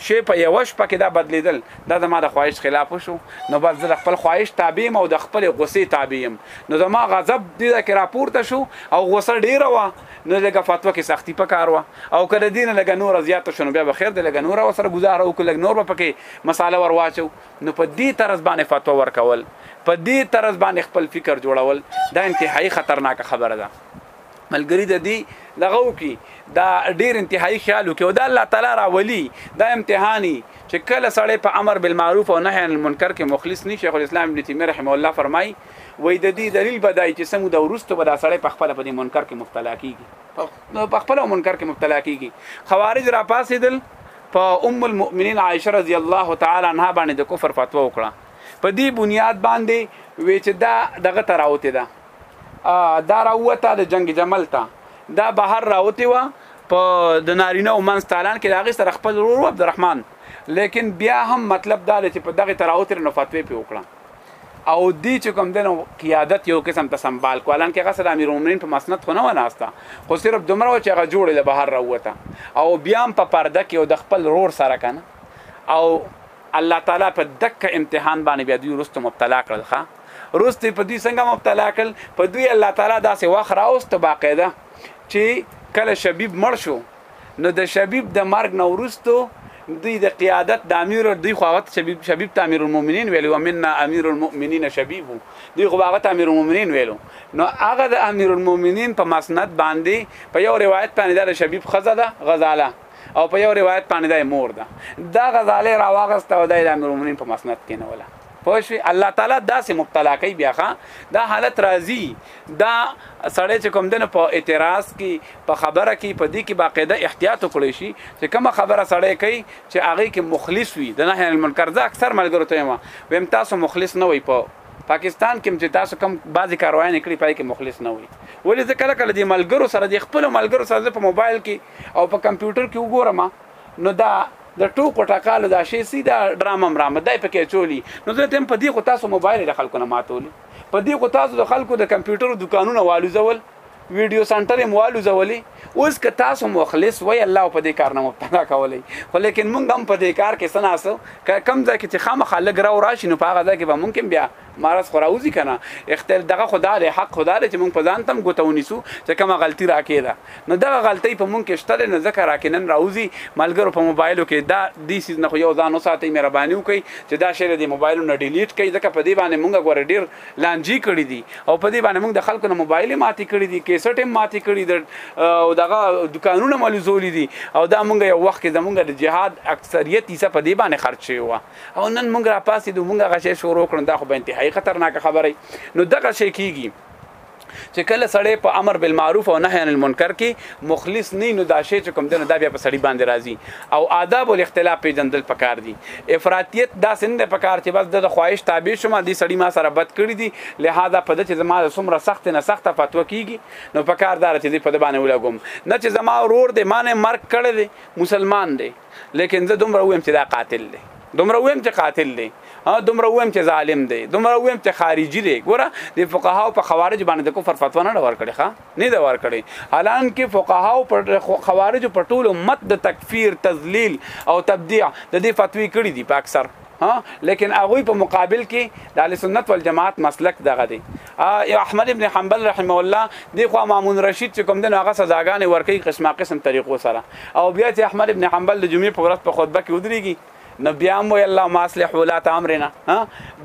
شی په یوه شپه کې دا بدلیدل دا زما د خواهش خلاف شو نو بس زه د خپل خواهش تابع یم او د خپل غصې تابع یم نو زما غضب دې دا کې راپورته شو او غصه ډیره وه نو لږه فتوا کې سختی په کار وه او که د دې نه لږه نوره زیاته شو نو بیا به خیر دی لږه نوره ورسره ګزاره وکړو لږ نور به پکې مساله ور واچو نو په دې طرز باندې فتوا ورکول، په دې طرز باندې خپل فکر جوړول دا انتهايي خطرناکه خبره ده. ملګري د دې دغه وکي دا ډیر انتهایی خیال وکي او دا الله تعالی راولي دا امتحاني چې کله سړی په امر بالمعروف او نهی عن المنکر کې مخلص نشي شیخ الاسلام ابن تیمیه رحمه الله فرمایي وای د دې دلیل بدای چې سمو د ورستو به دا سړی په خپل په دې منکر کې مبتلا کیږي په خپل منکر کې مبتلا کیږي خوارج را پاسېدل په ام المؤمنین عائشه رضی الله تعالی عنها باندې د کفر فتوا وکړه په دې بنیاد باندې وی چې دا دغه تراوته ده دا راوته د جنگ جمل ته دا بهر راوته و په د نارینه او منځ تالان کې داغه سره خپل ورور عبدالرحمن لیکن بیا هم مطلب دا دی چې په دغه تراوتر نه فتوی په وکړه او دی چې کوم دنو قیادت یو قسم ته سنبال کو الان کې هغه سره امیر المؤمنین په مسند خو نه وناستا خو صرف دومره و چې هغه جوړې له بهر راوته او بیا هم په پرده کې او د خپل رور سره کنه او الله تعالی په دک امتحان باندې بیا دوی رستو مبتلا کړل ښا رستو په دوی څنګه مبتلا کړل په دوی الله تعالی داسې وخت راوست باقاعده چې کله شبیب مړ شو نو د شبیب د مرګ نه وروسته دوی د قیادت د امیر دوی خو هغه شبیب شبیب ته امیر المؤمنین ویلو ومننا امیر المؤمنین شبیب دوی خو هغه ته امیر المؤمنین ویلو نو هغه د امیر المؤمنین په مسند باندې په یو روایت باندې د شبیب خزه ده غزاله او په یو روایت باندې د مور ده دا غزاله راوغسته او د امیر المؤمنین په مسند کې نه ولا پوه شوې الله تعالی داسې مبتلا کوي بیا ښا دا حالت راځي دا سړی چې کوم دنه په اعتراض کې په خبره کې په دې کې باقاعده احتیاط وکړي شي چې کومه خبره سړی کوي چې هغه کې مخلص وي د نهي المنکر ځکه اکثر ملګرو ته ما ویم تاسو مخلص نه وي په پاکستان کې چې تاسو کم بعضی کاروایي کړی پای کې مخلص نه وي ولې ځکه کله کله د ملګرو سره د خپل ملګرو سره په موبایل کې او په کمپیوټر کې وګورم نو دا د ټوکو ټکالو دا شی سي دا ډرامه مرامه دای په کې چولی نو زه تم په دې خو تاسو موبایل د خلکو نه ماتولې په دې خو تاسو د خلکو د کمپیوټر دکانونه والو زول ویډیو سنټر هم والو زولې اوس که تاسو مخلص وای الله په دې کار نه مبتلا کولای خو لیکن مونږ هم په دې کار کې سناسو کم ځکه چې خامخا لګ راو راشي نو په هغه ځکه به مونږ بیا مرض خو راوځي کنه اختل دغه خدا له حق خدا له چې مونږ په ځان تم ګوتو نیسو چې کومه غلطي راکې ده نو دغه غلطي په مونږ کې شته نه ذکر راکې نن راوځي ملګرو په موبایلو کې دا دې سیز نه خو یو ځان وساتي مهرباني وکړي چې دا شعر دې موبایلو نه ډیلیټ کړي ځکه په دې باندې مونږ غوړ ډیر لانجی کړی دي او په دې باندې مونږ د خلکو نه موبایل ماتي کړی دي کیسټ هم ماتي کړی دي او دغه دکانونه ملوزولې دي او دا مونږ یو وخت کې زمونږ د جهاد اکثریت حصہ په دې باندې خرچ شوی و او نن مونږ را پاسې دو مونږ غشې شروع کړو دا خو به انتهایی خطرناک خبره نو دغه شی کیږي چې کله سړی په امر بالمعروف او نهی عن المنکر کې مخلص نه نو دا شی چې کوم دنه دا بیا په سړی باندې راځي او آداب الاختلاف پیجندل پکار دي افراطیت دا سند پکار چې بس د خواهش تابع شوم دي سړی ما سره بد کړی دي لہذا په د چې زما سمره سخت نه سخت فتوا کیږي نو پکار دار چې په د باندې ولګم نه چې زما ورور دی مانه مرګ کړی دی مسلمان دی لیکن زه دومره ویم چې دا قاتل دی دومره ویم چې قاتل دی ها دومره ویم چې ظالم دی دومره ویم چې خارجي دی ګوره د فقهاو په خوارج باندې د کفر فتوا نه ور کړی ښا نه دا ور کړی حالان کې فقهاو پر خوارج په ټولو مت د تکفیر تذلیل او تبديع د دې فتوی کړی دی په اکثر ها لیکن هغه په مقابل کې د سنت والجماعت مسلک دغه دی احمد ابن حنبل رحمه الله دی خو مامون رشید چې کوم دین هغه سزاګانې ورکي قسمه قسم طریقو سره او بیا چې احمد ابن حنبل د جمعې په ورځ په خطبه کې ودرېږي نو بیا هم وی الله ما اصلح ولات امرنا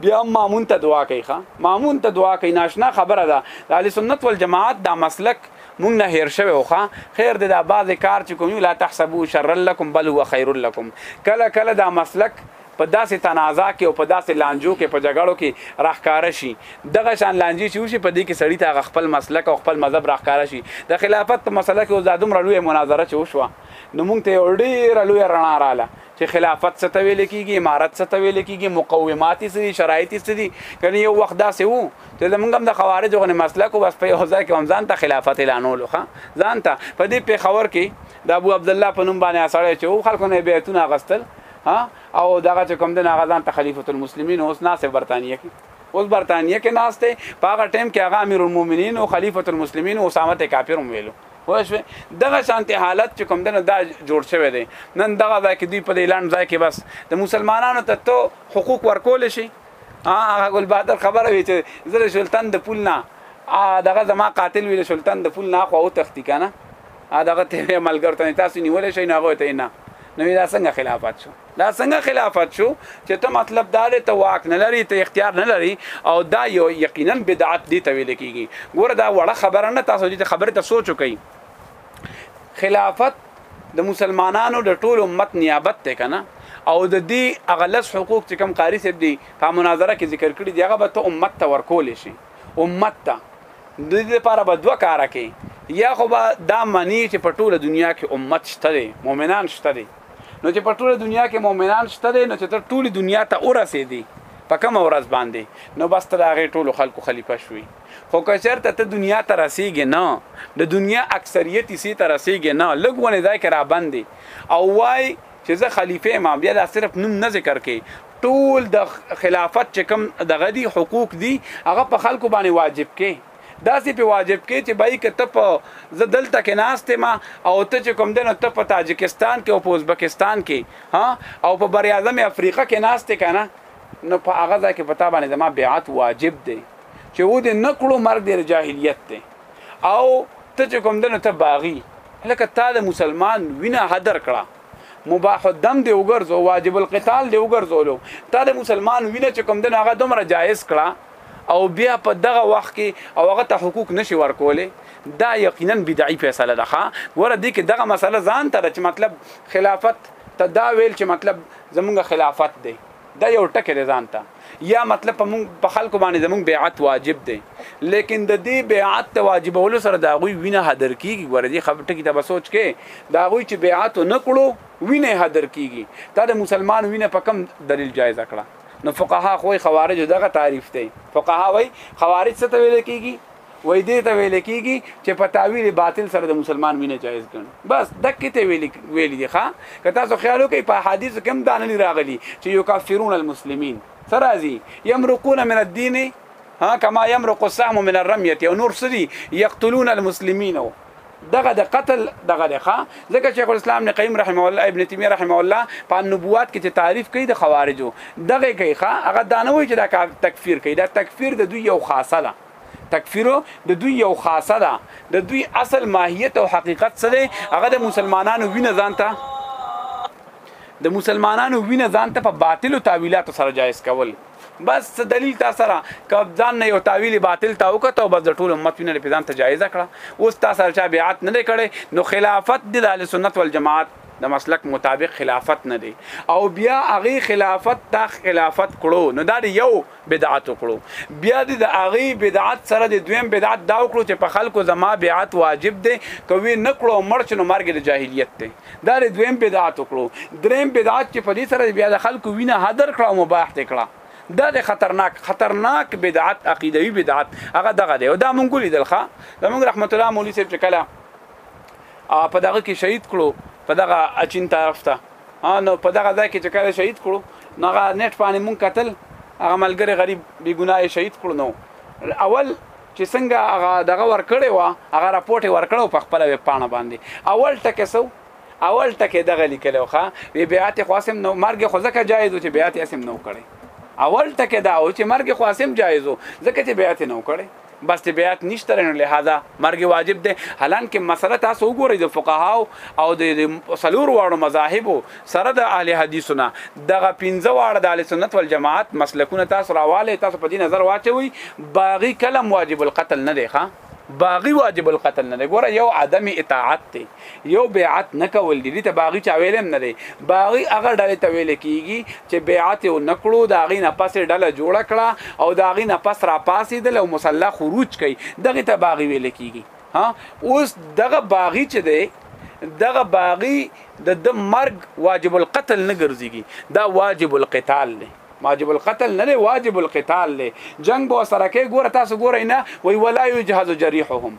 بیا هم مامون ته دعا کوي ښا مامون ته دعا کوي ناشنا خبره ده د اهل سنت والجماعت دا مسلک مونږ نه هیر شوی وخا خیر د بعض کار چې کوم لا تحسبوا شر لكم بل هو خير لكم کله کله دا مسلک په داسې تنازع کې او په داسې لانجو کې په جګړو کې راښکاره شي. دغه شان لانجې چې وشي په دې کې سړي ته هغه خپل مسلک او خپل مذهب راښکاره شي. د خلافت په مسله کې اوس دا دومره لویه مناظره چې وشوه نو موږ ته یوه ډېره لویه رڼا راغله چې خلافت څه ته ویل کېږي، امارت څه ته ویل کېږي، مقومات یې څه دي، شرایط یې څه دي. ګنې یو وخت داسې و چې زموږ هم د خوارجو غوندې مسلک و، بس په یو ځای کې هم ځان ته خلافت اعلانولو، ښه ځان ته. په دې پېښور کې د ابو عبدالله په نوم باندې هغه سړی چې و خلکو نه یې بیعتونه اخیستل ها او دغه چې کوم دین هغه ځان ته خلیفۃ المسلمین اوس ناسه برتانیه کې اوس برتانیه کې ناشته په هغه ټیم کې هغه امیر المؤمنین او خلیفۃ المسلمین او اسامه ته کافر هم ویلو وښوي دغه شانتي حالت چې کوم دنه دا جوړ شوی دی نن دغه ځای کې دوی په دې اعلان ځای کې بس د مسلمانانو ته تو حقوق ورکول شي هغه ګل بادر خبره وی چې زره سلطان د پول نه دغه زما قاتل ویل سلطان د پول نه خو او تختی کنه ا دغه ته ملګرو ته تاسو نیولې شي نه غوته نه نو دا څنګه خلافت شو دا څنګه خلافت شو چې ته مطلب دا دی ته واک نه لري ته اختیار نه لري او دا یو یقینا بدعت دی ته ویل کیږي ګوره دا وړه خبره نه تاسو دې خبره ته سوچ وکړئ خلافت د مسلمانانو د ټول امت نیابت ته کنه او د دې اغلس حقوق چې کم قاری صاحب دی په مناظره کې ذکر کړی دی هغه به ته امت ته ورکول شي امت ته د دې لپاره به دوه کاره کې یا خو به دا معنی چې په ټوله دنیا کې امت شته دی مؤمنان شته دی نو چې په ټوله دنیا کې مؤمنان شته دی نو چې تر ټوله دنیا ته ورسې دی په کوم ورځ باندې نو بس ته هغه ټولو خلکو خلیفہ شوي خو که چېرته ته دنیا ته رسیږې نه د دنیا اکثریت سي ته رسیږې نه لګونه ځای کې را باندې او وای چه زه خلیفه یم بیا دا صرف نوم نه ذکر کړي ټول د خلافت چې کوم دغه دي حقوق دي هغه په خلکو باندې واجب کې داسې په واجب کې چې بای که ته په زه دلته کې ناستې ما او ته چې کوم دنو ته په تاجکستان کې او په ازبکستان کې ها او په بر اعظم افریقا کې ناستې کنه نو په هغه ځای کې په تا باندې زما بیعت واجب دی چې و دې نکړو مرګ دې جاهلیت دی او ته چې کوم دنه ته باغی لکه تا د مسلمان وینا حدر کړه مباح الدم دی وګرځو واجب القتال دی وګرځولو تا د مسلمان وینا چې کوم دنه هغه دومره جایز کړه او بیا په دغه وخت کې او هغه ته حقوق نشي ورکولې دا یقینا بدعي فیصله ده ښا ور دي کې دغه مسله ځان ته چې مطلب خلافت ته دا ویل چې مطلب زمونږ خلافت دی دا یو ټکی دی ځان ته یا مطلب په مونږ په خلکو باندې زمونږ بیعت واجب دی لیکن د دې بیعت ته واجبولو سره دا غوي وینه حاضر کیږي ورځي خبر ټکی ته سوچ کې دا غوي چې بیعت نه کړو وینه حاضر کیږي دا د مسلمان وینه په کم دلیل جایز کړه نو فقها خو خوارج دغه تعریف دی فقها وای خوارج څه ته ویل کیږي وای دې ته ویل کیږي چې په تعویل باطل سره د مسلمان وینه جایز ګڼ بس دکې ته ویل ویل دي ښا که تاسو خیال وکړئ په حدیث کې هم دا نه راغلي چې یو کافرون المسلمین سرازي یمرقون من الدین ها کما یمرق السهم من الرميه او نور سری یقتلون المسلمین دغه د قتل دغه د ښا ځکه شیخ الاسلام ابن قیم رحمه الله ابن تیمیه رحمه الله په نبوت کې چې تعریف کوي د خوارجو دغه کوي ښا هغه دانوي چې دا تکفیر کوي دا تکفیر د دوی یو خاصه ده تکفیرو د دوی یو خاصه ده د دوی اصل ماهیت او حقیقت څه دی هغه د مسلمانانو وینه ځانته د مسلمانانو وینه ځانته په باطلو تعویلاتو سره جایز کول بس دلیل تا سره کب ځان نه یو تعویل باطل تا وکړه او بس د ټول امت وینه په ځان ته جایز کړه اوس تا سره چا بیعت نه کړي نو خلافت د اهل سنت والجماعت د مسلک مطابق خلافت نه دی او بیا هغه خلافت تا خلافت کړو نو دا یو بدعت وکړو بیا دې د هغه بدعت سره د دویم بدعت دا وکړو چې په خلکو زما بیعت واجب دی کوي نکړو مرچ نو مرګ د جاهلیت دی دا د دویم بدعت وکړو دریم بدعت چې په دې سره بیا د خلکو وینه حاضر کړه او مباح دې کړه دا د خطرناک خطرناک بدعت عقیدوي بدعت هغه دغه دی او دا مونږ لیدل ښه د مونږ رحمت الله مولوی صاحب چې کله او په دغه کې شهید کړو په دغه اچین طرف ته نو په دغه ځای کې چې کله شهید کړو نو هغه نت باندې مونږ قتل هغه ملګری غریب بی ګناه شهید کړو نو اول چې څنګه هغه دغه ورکړې و هغه راپورټ ورکړو په خپل ویب پاڼه باندې اول ټکه سو اول ټکه دغه لیکلو ښا وی بیات خاصم نو مرګ خو ځکه جایز و چې بیات اسم نو کړي اول ټکه دا و چې مرګ خاصم جایز و ځکه چې بیات نو کړي بس طبيعت نشته نو لهدا مرګ واجب دی حالانکه مسله تاسو وګورئ د فقهاو او د سلور واړو مذاهبو سره د اهل حدیثونه دغه پنځه واړه د اهل سنت والجماعت مسلکونه تاسو راواله تاسو په دې نظر واچوي باغی کلم واجب القتل نه دی ښا باغی واجب القتل نه دی ګوره یو عدم اطاعت دی یو بیعت نه کول دي ته باغی چا ویلم نه دی باغی هغه ډلې ته ویل کیږي چې بیعت یو نکړو دا غي نه پسې ډله جوړ کړه او دا غي نه پس را پاسې د لو مصلا خروج کړي دغه ته باغی ویل کیږي ها اوس دغه باغی چې دی دغه باغی د د مرګ واجب القتل نه ګرځيږي دا واجب القتال دی واجب القتل نه دی واجب القتال دی جنگ به سره کې ګوره تاسو ګورئ نه وی ولا یجهز جریحهم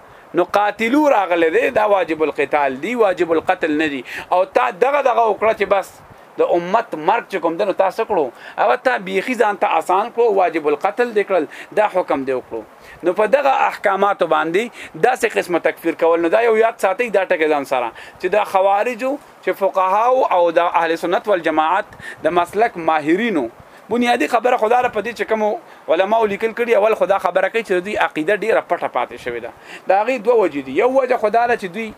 نو قاتلو راغله دی دا واجب القتال دی واجب القتل نه دی او تا دغه دغه وکړه چې بس د امت مرګ چې کوم دنو تاسو کړو هغه ته بیخي ځان ته آسان کړو واجب القتل دی کړل دا حکم دی وکړو نو په دغه احکامات باندې داسې قسمه تکفیر کول نو دا یو یاد ساتي دا ټکی ځان سره چې دا خوارجو چې فقها او د اهل سنت والجماعت د مسلک ماهرینو بنیادي خبره خو دا ده په دې چې کومو علماو لیکل کړي اول خو دا خبره کوي چې د دوی عقیده ډېره پټه پاتې شوې ده د هغې دوه وجې دي یو وجه خو دا ده چې دوی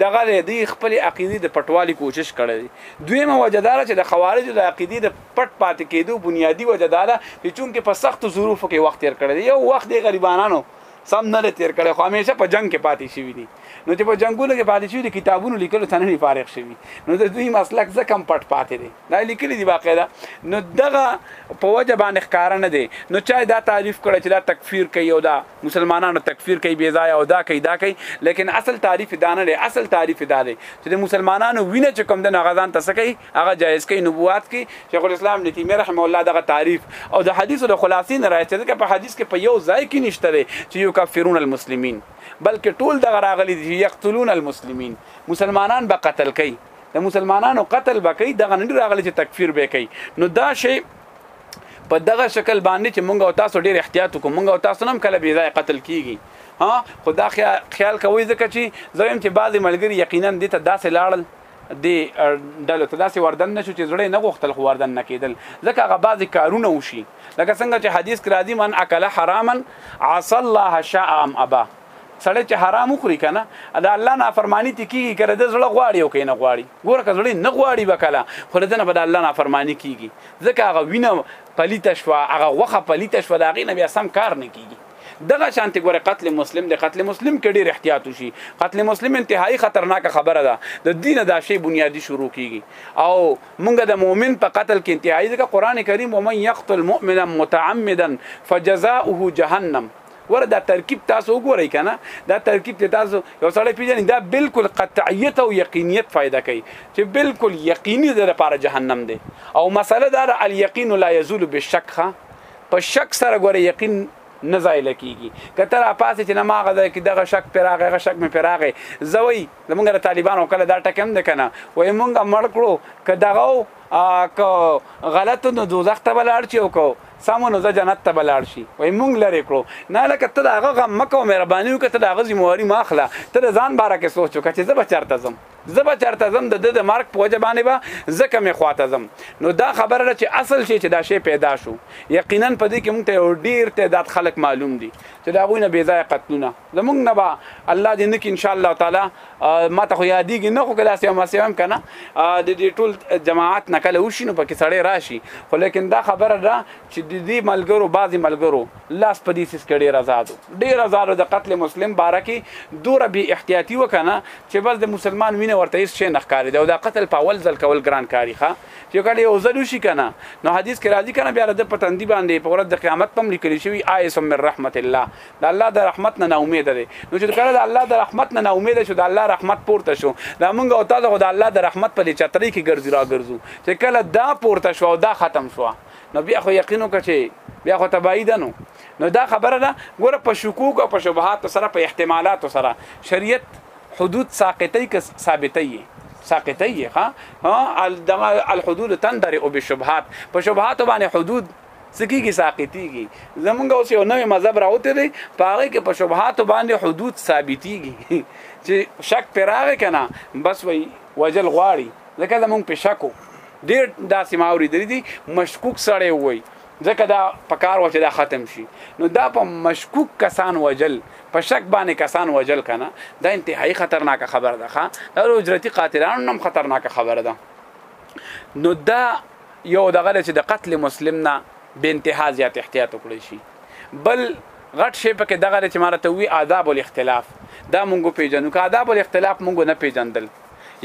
دغه دی دوی خپل عقیدې د پټوالي کوشش کړی دی دویمه وجه دا ده چې د خوارجو د عقیدې د پټ پاتې کېدو بنیادي وجه دا ده چې چونکې په سختو ظروفو کې وخت تېر کړی دی یو وخت د غریبانانو سم نه دی تیر کړی خو همیشه په جنگ کې پاتې شوی دی نو چې په جنگونو کې پاتې شوی دی کتابونو لیکلو ته نه فارغ شوی نو د دوی مسلک ځکه هم پټ پاتې دی دا لیکلي دی باقاعده نو دغه په وجه باندې ښکار نه دی نو چا دا تعریف کړی چې دا تکفیر کوي او دا مسلمانانو تکفیر کوي بې ځای او دا کوي دا کوي لیکن اصل تعریف دا نه دی اصل تعریف دا دی چې د مسلمانانو وینه چې کوم د نغزان تسکه هغه جایز کوي نبوات کې شیخ الاسلام ابن تیمیه رحمه الله دغه تعریف او د حدیث له خلاصې نه راځي چې په حدیث کې په یو ځای کې نشته دی چې یو کافرون المسلمین بلکې ټول دغه راغلي دي یقتلون المسلمین مسلمانان به قتل کوي د مسلمانانو قتل به کوي دغه نه راغلي چې تکفیر به کوي نو دا شی په دغه شکل باندې چې مونږ او تاسو ډیر احتیاط وکړو مونږ او تاسو هم کله بې ځای قتل کیږي ها خدا خیال کوي ځکه چې زه هم چې بعضی ملګری یقینا دې ته داسې لاړل دې ډلو ته داسې وردن نشو چې زړه نه غوښتل خو وردن نه کېدل ځکه هغه بعضې کارونه وشي لکه څنګه چې حدیث کې راځي من اکل حراما عصى الله شاء ام ابا سړی چې حرام وخوري کنه دا الله نافرمانی تی کیږي کړه د زړه غواړي او کینه غواړي ګوره کزړه نه غواړي وکړه خو دنه به د الله نافرمانی کیږي ځکه هغه وینه پلیت شو هغه وخه پلیت شو دا غي نه بیا سم کار نه کیږي دغه شانتي ګوره قتل مسلم دی قتل مسلم کې ډیر احتیاط وشي قتل مسلم انتهایی خطرناک خبره ده د دین دا شی بنیادی شروع کیږي او مونږ د مؤمن په قتل کې انتهایی ځکه قران کریم ومن یقتل مؤمنا متعمدا فجزاؤه جهنم ور دا ترکیب تاسو وګورئ کنه دا ترکیب ته تاسو یو سړی پیژنئ دا بالکل قطعیت او یقینیت فائدہ کوي چې بالکل یقیني ده لپاره جهنم دی او مسله دا الیقین لا یزول بالشک په شک سره ګوره یقین نه زایل کیږي کته را پاسې چې نه ما غزه کې دغه شک پر هغه غ شک مې پر هغه زوی زمونږ د طالبانو کله دا ټکم ده کنه وای مونږه مړ کړو که دغه که غلط نو دوزخ ته بلاړ شي او کو سمو نو جنت ته بلاړ شي وای مونږ لری کړو نه لکه ته دغه غم مکه مهرباني وکړه ته دغه ذمہ واری ماخله ته ځان بارا کې سوچو کچې زه بچارته زم زه به چرته ځم د ده د مرګ په وجه باندې به زه کومې خوا ته ځم نو دا خبره ده چې اصل شی چې دا شی پیدا شو یقینا په دې کې موږ ته یو ډیر تعداد خلک معلوم دي چې دا غوینه بې ځای قتلونه زموږ نه به الله دې نکي ان شاء الله تعالی ما ته خو یادېږي نه خو که داسې هم هسې هم که نه د دې ټول جماعت نه کله وشي نو پکې سړی راشي خو لیکن دا خبره ده چې د دې ملګرو بعضې ملګرو لاس په ديسيس کي ډير ازادو ډير ازادو د قتل مسلم باره کي دوره بي احتياطي وکه نه چي بس د مسلمان وينه ورته هيڅ شي نه ښکاريده او دا قتل په اول ځل کول ګران کاري ښه چي کله يو ځل وشي کنه نو حديث کي راځي کنه بيا د په تندي باندي په ورځ د قيامت پم ليکل شوي آيس من رحمت الله د الله د رحمت نه نا اميد دي نو چې کله د الله د رحمت نه نا اميد شو د الله رحمت پورته شو دا مونږ او تاسو د الله د رحمت په چتري کې ګرځي را ګرځو چې کله دا پورته شو او دا ختم شو نو بیا خو یقین وکړه چې بیا خو تباہی ده نو نو دا خبره ده ګوره په شکوک او په شبهات سره په احتمالات سره شریعت حدود ساقطی که ثابتې ساقطې ها الحدود تندر او بالشبهات په شبهات باندې حدود سکیږي ساقطيږي زمونږ اوس یو نوې مذهب راوته دی پاره کې په شبهات باندې حدود ثابتيږي چې شک پراغه کنا بس وای وجل غواړي ځکه زمونږ په شکو ډیر داسې ما اوریدلې دي مشکوک سړی وای ځکه دا په کار و چې دا ختم شي نو دا په مشکوک کسان وجل په شک باندې کسان وجل کنه دا انتهایی خطرناک خبره ده ښا دا اجرتی قاتلانو هم خطرناک خبره ده نو دا یو دغه چې د قتل مسلم نه به انتها زیات احتیاط وکړي شي بل غټ شی پکې دغه چې مارته وی آداب الاختلاف دا مونږ پیژنو که آداب الاختلاف مونږ نه پیژندل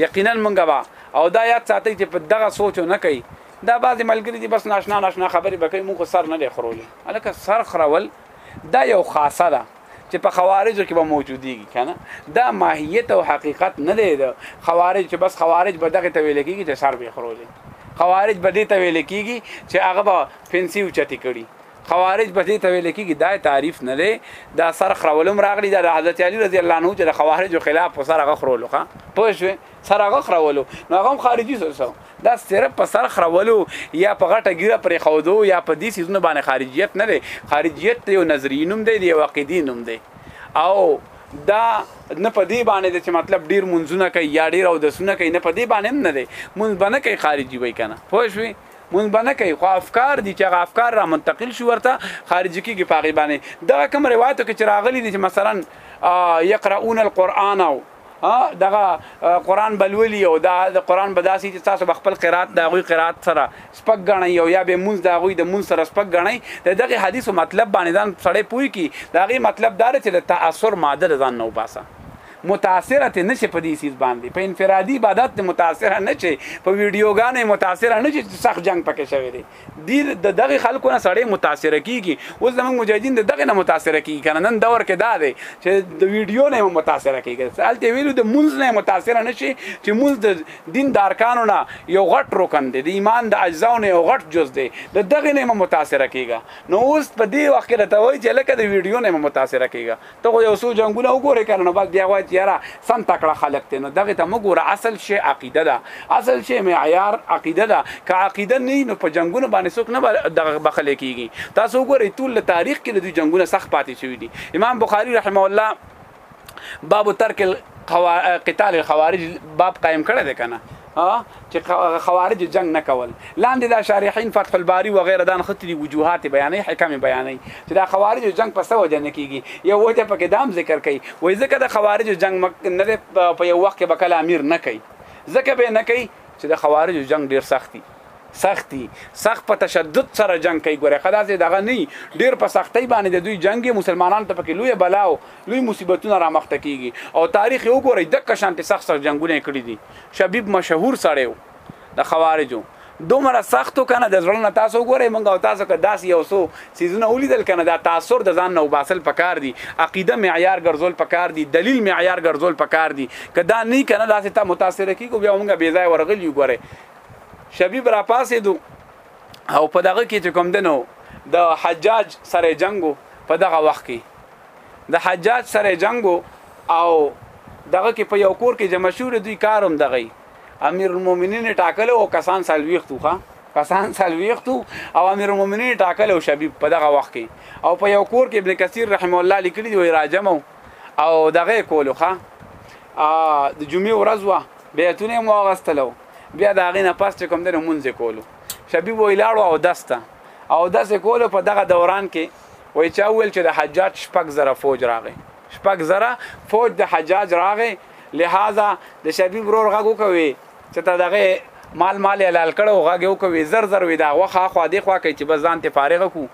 یقینا مونږ با او دا یاد ساتي چې په دغه سوچو نه کوي دا بعضی ملګری دي بس ناشنا ناشنا خبرې بکې مونږ سر نه دی خرولې الکه سر خرول دا یو خاصه ده چې په خوارجو کې به موجوديږي کنه دا ماهیت او حقیقت نه دی دا خوارج چې بس خوارج به دغه ته ویل کېږي چې سر به خرولې خوارج به دې ته ویل کېږي چې هغه به فنسي اوچتي کړي خوارج په دې تویل کېږي دا تعریف نه دی دا سر خرولم راغلی دا حضرت علی رضی الله عنه چې د خوارجو خلاف په سر غخرولو ښه پوه شو سر غخرولو نو هغه خارجي سو دا صرف په سر خرولو یا په غټه ګیره پرې خودو یا په دې سيزونه باندې خارجیت نه دی خارجیت ته یو نظری نوم دی دی واقعي نوم دی او دا نه په دې باندې چې مطلب ډیر منځونه کوي یا ډیر او دسونه کوي نه په دې باندې نه دی منځ باندې کوي خارجي وای کنه پوه شو مونږ باندې کوي خو افکار دي چې هغه افکار را منتقل شي ورته خارجي کېږي په هغې باندې دغه کوم روایتو کې چې راغلي دي چې مثلا یقرؤون القرآن او دغه قران بلولي او دا د قران بداسي چې تاسو خپل قرات د غوي قرات سره سپک غنئ او یا به مونږ د غوي د مونږ سره سپک غنئ د دغه حدیثو مطلب باندې ځان سړی پوي کی دا غي مطلب دا چې د تاثر ماده ځان نه وباسه متاثره ته نشې په دې سیز باندې په انفرادي عبادت ته متاثره نه شي په ویډیوګانې متاثره نه شي چې سخت جنگ پکې شوی دی ډیر د دغه خلکو نه سړی متاثره کیږي اوس زموږ مجاهدین د دغه نه متاثره کیږي کنه نن دور کې دا دی چې د ویډیو نه متاثره کیږي سالته ویلو د مونږ نه متاثره نه شي چې مونږ د دین د ارکانو نه یو غټ رکن دی د ایمان د اجزاو نه یو غټ جز دی د دغه نه متاثره کیږي نو اوس په دې وخت کې راته وایي چې لکه د ویډیو نه متاثره کیږي ته خو یو څو جنګونه وګورې کنه نو بس بیا وایې چې یاره سم تکړه خلک دی نو دغې ته مه ګوره اصل شی عقیده ده اصل شی معیار عقیده ده که عقیده نه وي نو په جنګونو باندې څوک نه دغه بخښلی کېږي تاسو وګورئ ټول له تاریخ کې د دوی جنګونه سخت پاتې شوي دي امام بخاري رحمه الله باب ترک قتال الخوارج باب قائم کړی دی کنه چې خوارج جنگ نه کول لاندې دا شارحین فتح الباری و غیره دان خطری وجوهات بیانې حکم بیانې چې دا خوارج جنگ په سو جن کیږي یو وجه پکې دام ذکر کوي وای ځکه د خوارج جنگ نه په یو وخت کې بکل امیر نه کوي ځکه به نه کوي چې د خوارج جنگ ډیر سختي سختی سخت په تشدد سره جنگ کوي ګوره خلاصې دغه نه ډیر په سختۍ باندې د دوی جنگ مسلمانان ته پکې لوی بلاو لوی مصیبتونه را مخته کیږي او تاریخ یو ګوري د کشانته سخت سخت جنگونه کړی دي شبیب مشهور سړی و د خوارجو دومره سختو کنه د زړه نه تاسو وګورئ مونږ او تاسو که داسې یو څو څیزونه ولیدل کنه دا تاثر د ځان نه وباسل پکار دي عقیده معیار ګرځول پکار دي دلیل معیار ګرځول پکار دي که دا نه کنه داسې ته متاثر کیږو بیا مونږ بې ځای ورغلی وګورئ شبیب را پاسې دو او په دغه کې چې کوم دنو د حجاج سره جنگو په دغه وخت کې د حجاج سره جنگ او دغه کې په یو کور کې جمع شو دوی کاروم دغه امیر المؤمنین ټاکل او کسان سلويختو ښا کسان سلويختو او امیر المؤمنین ټاکل او شبیب په دغه وخت کې او په یو کور کې ابن کثیر رحم الله لیکلی دی راجم او دغه کولو ښا د جمعې ورځ وا بیتونه مو غستلو بیا دا غینه پاس کوم دنه مونږ کولو شبیب ویلاړو او دسته او داسې کولو په دغه دوران کې وایي چا وویل چې د حجاج شپږ زره فوج راغی شپږ زره فوج د حجاج راغی لهذا د شبیب ورور غږ وکوي چې ته دغه مال مال حلال کړو غږ یو کوي زر زر وی دا غوخه خو دی خو کوي چې بس ځان ته فارغ کو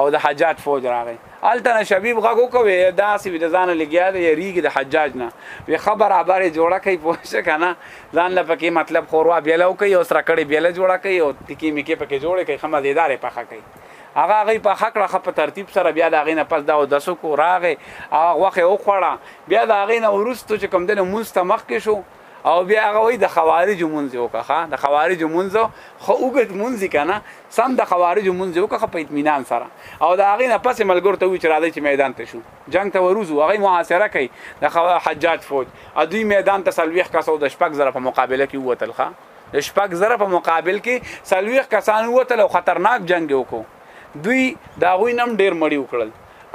او د حجاج فوج راغی الته نه شبیب غږ وکوي دا سی د ځان لګیا دی یریږي د حجاج نه وی خبر ابره جوړه کوي پوښه کنه ځان له پکې مطلب خوروا بیلو کوي او سره کړي بیل جوړه کوي او تکی میکه پکې جوړه کوي خمه دیدارې پخه کوي هغه غي په حق راخه په ترتیب سره بیا دا غینه پس دا د سکو راغې هغه وخه او خړه بیا دا غینه ورستو چې کوم دنه مونسته مخ کې شو او بیا هغه وای د خوارج مونږ وکړه د خوارج مونږ خو وګت مونږ کنه سم د خوارج مونږ وکړه په اطمینان سره او دا هغه نه پس ملګر ته وی چې راځي چې میدان ته شو جنگ ته وروزو هغه محاصره کوي د حجاج فوج ادوی میدان ته سلويخ کسو د شپږ زره په مقابله کې وتلخه د شپږ زره په مقابل کې سلويخ کسان وتل او خطرناک جنگ وکړو دوی دا غوی نم ډیر مړی وکړل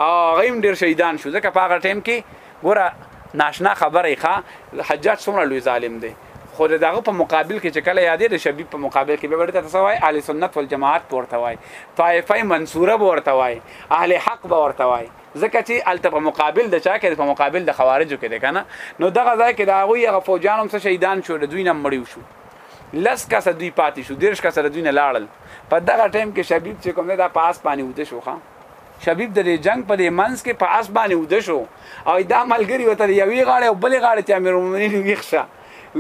او غیم ډیر شهیدان شو ځکه په هغه ټیم کې ګوره ناشنا خبره یې ښه حجاج څومره لوی ظالم دی خو دغه په مقابل کې چې کله یادې د شبیب په مقابل کې به ورته تاسو وای اهل سنت والجماعت ورته وای طائفه منصوره ورته وای اهل حق ورته وای ځکه چې الته په مقابل د چا کې په مقابل د خوارجو کې ده کنه نو دغه ځای کې دا غوي هغه فوجان هم څه شهیدان شو د دوی نه مړیو شو لس کسه دوی پاتې شو دیرش کسه دوی نه لاړل په دغه ټیم کې شبیب چې کوم دا پاس پانی وته شو خان شبیب د جنگ په دې منځ کې په اس باندې وده شو او دا ملګری وته یوې غاړې او بلې غاړې ته امیر المؤمنین ویښ شه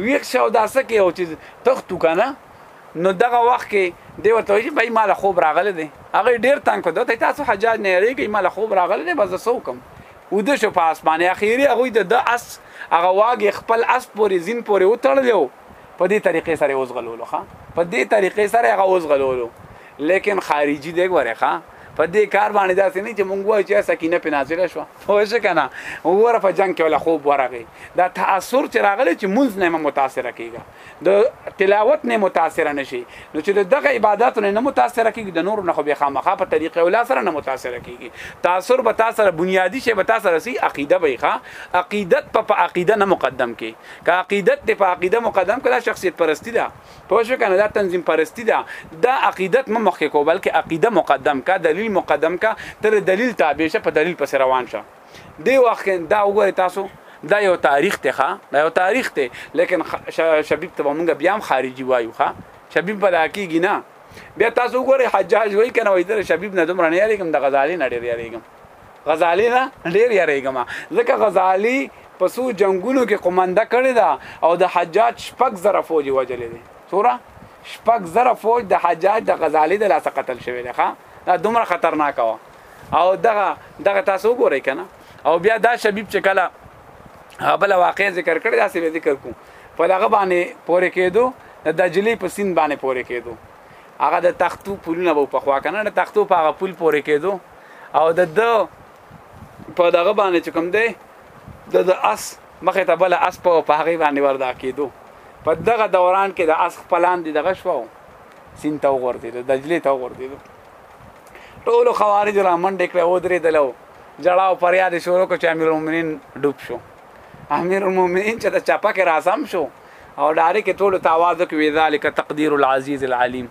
ویښ شه او دا سکه او چې تختو کنه نو دغه وخت کې دی ورته وایي بای مال خوب راغله دی هغه ډیر تنگ کو دوته تاسو حجاج نه یریږي مال خوب راغله دی بس سو کوم او د شو په اسمانه اخیری هغه د د اس هغه واګي خپل اس پورې زین پورې وتړلو په دې طریقې سره اوس غلولو ښا په دې طریقې سره هغه اوس غلولو لیکن خارجي دی غوړې ښا په دې کار باندې داسې نه چې مونږ وایو چې سکینه په نازله شو خو څه کنه وګوره په جنگ کې ولا خوب ورغی دا تاثر چې راغلی چې مونږ نه متاثر کیږي د تلاوت نه متاثر نه شي نو چې د دغه عبادت نه متاثر کیږي د نور نه خو به خامخا په طریقې او لاسره نه متاثر کیږي تاثر به تاسو سره بنیادی شی به تاسو سره سي عقیده به ښه عقیدت په په عقیده نه مقدم کی که عقیدت د په عقیده مقدم کړه شخصیت پرستی ده په شو کنه دا تنظیم پرستی ده دا عقیدت مو مخکې کو بلکې عقیده مقدم کا دلیل مقدم کا تر دلیل تابع شه په دلیل پس روان شه دی وخت دا وګورئ تاسو دا یو تاریخ ته ښه دا یو تاریخ ته لیکن شبیب ته مونږ بیا هم خارجي وایو ښه شبیب په داکیږي نه بیا تاسو وګورئ حجاج وای کنه وای دا شبیب نه دومره نه یریږم د غزالی نه ډیر یریږم غزالی نه ډیر یریږم ځکه غزالی په سو جنگونو کې قومنده کړی دا او د حجاج شپږ زره فوج وجلې دي سوره شپږ زره فوج د حجاج د غزالی د لاسه قتل شوی دی ښا دا دومره خطرناک و او دغه دغه تاسو وګورئ کنه او بیا دا شبیب چې کله بل واقع ذکر کړی دا سې ذکر کو په دغه باندې پورې کېدو د دجلی په سین باندې پورې کېدو هغه د تختو پولونه به په خوا کنه د تختو په هغه پول پورې کېدو او د د په دغه باندې چې کوم دی د د اس مخه ته بل اس په په هغه باندې وردا کېدو په دغه دوران کې د اس خپلان دي دغه شو سین ته وغورځي د دجلې ته وغورځي ټول خوارج را منډې کړې او درې دلو جړا او فریاد شروع کو چې امیر المؤمنین ډوب شو امیر المؤمنین چې د چپه کې راسم شو او ډارې کې ټول تاواز کې وی ذالک تقدیر العزیز العلیم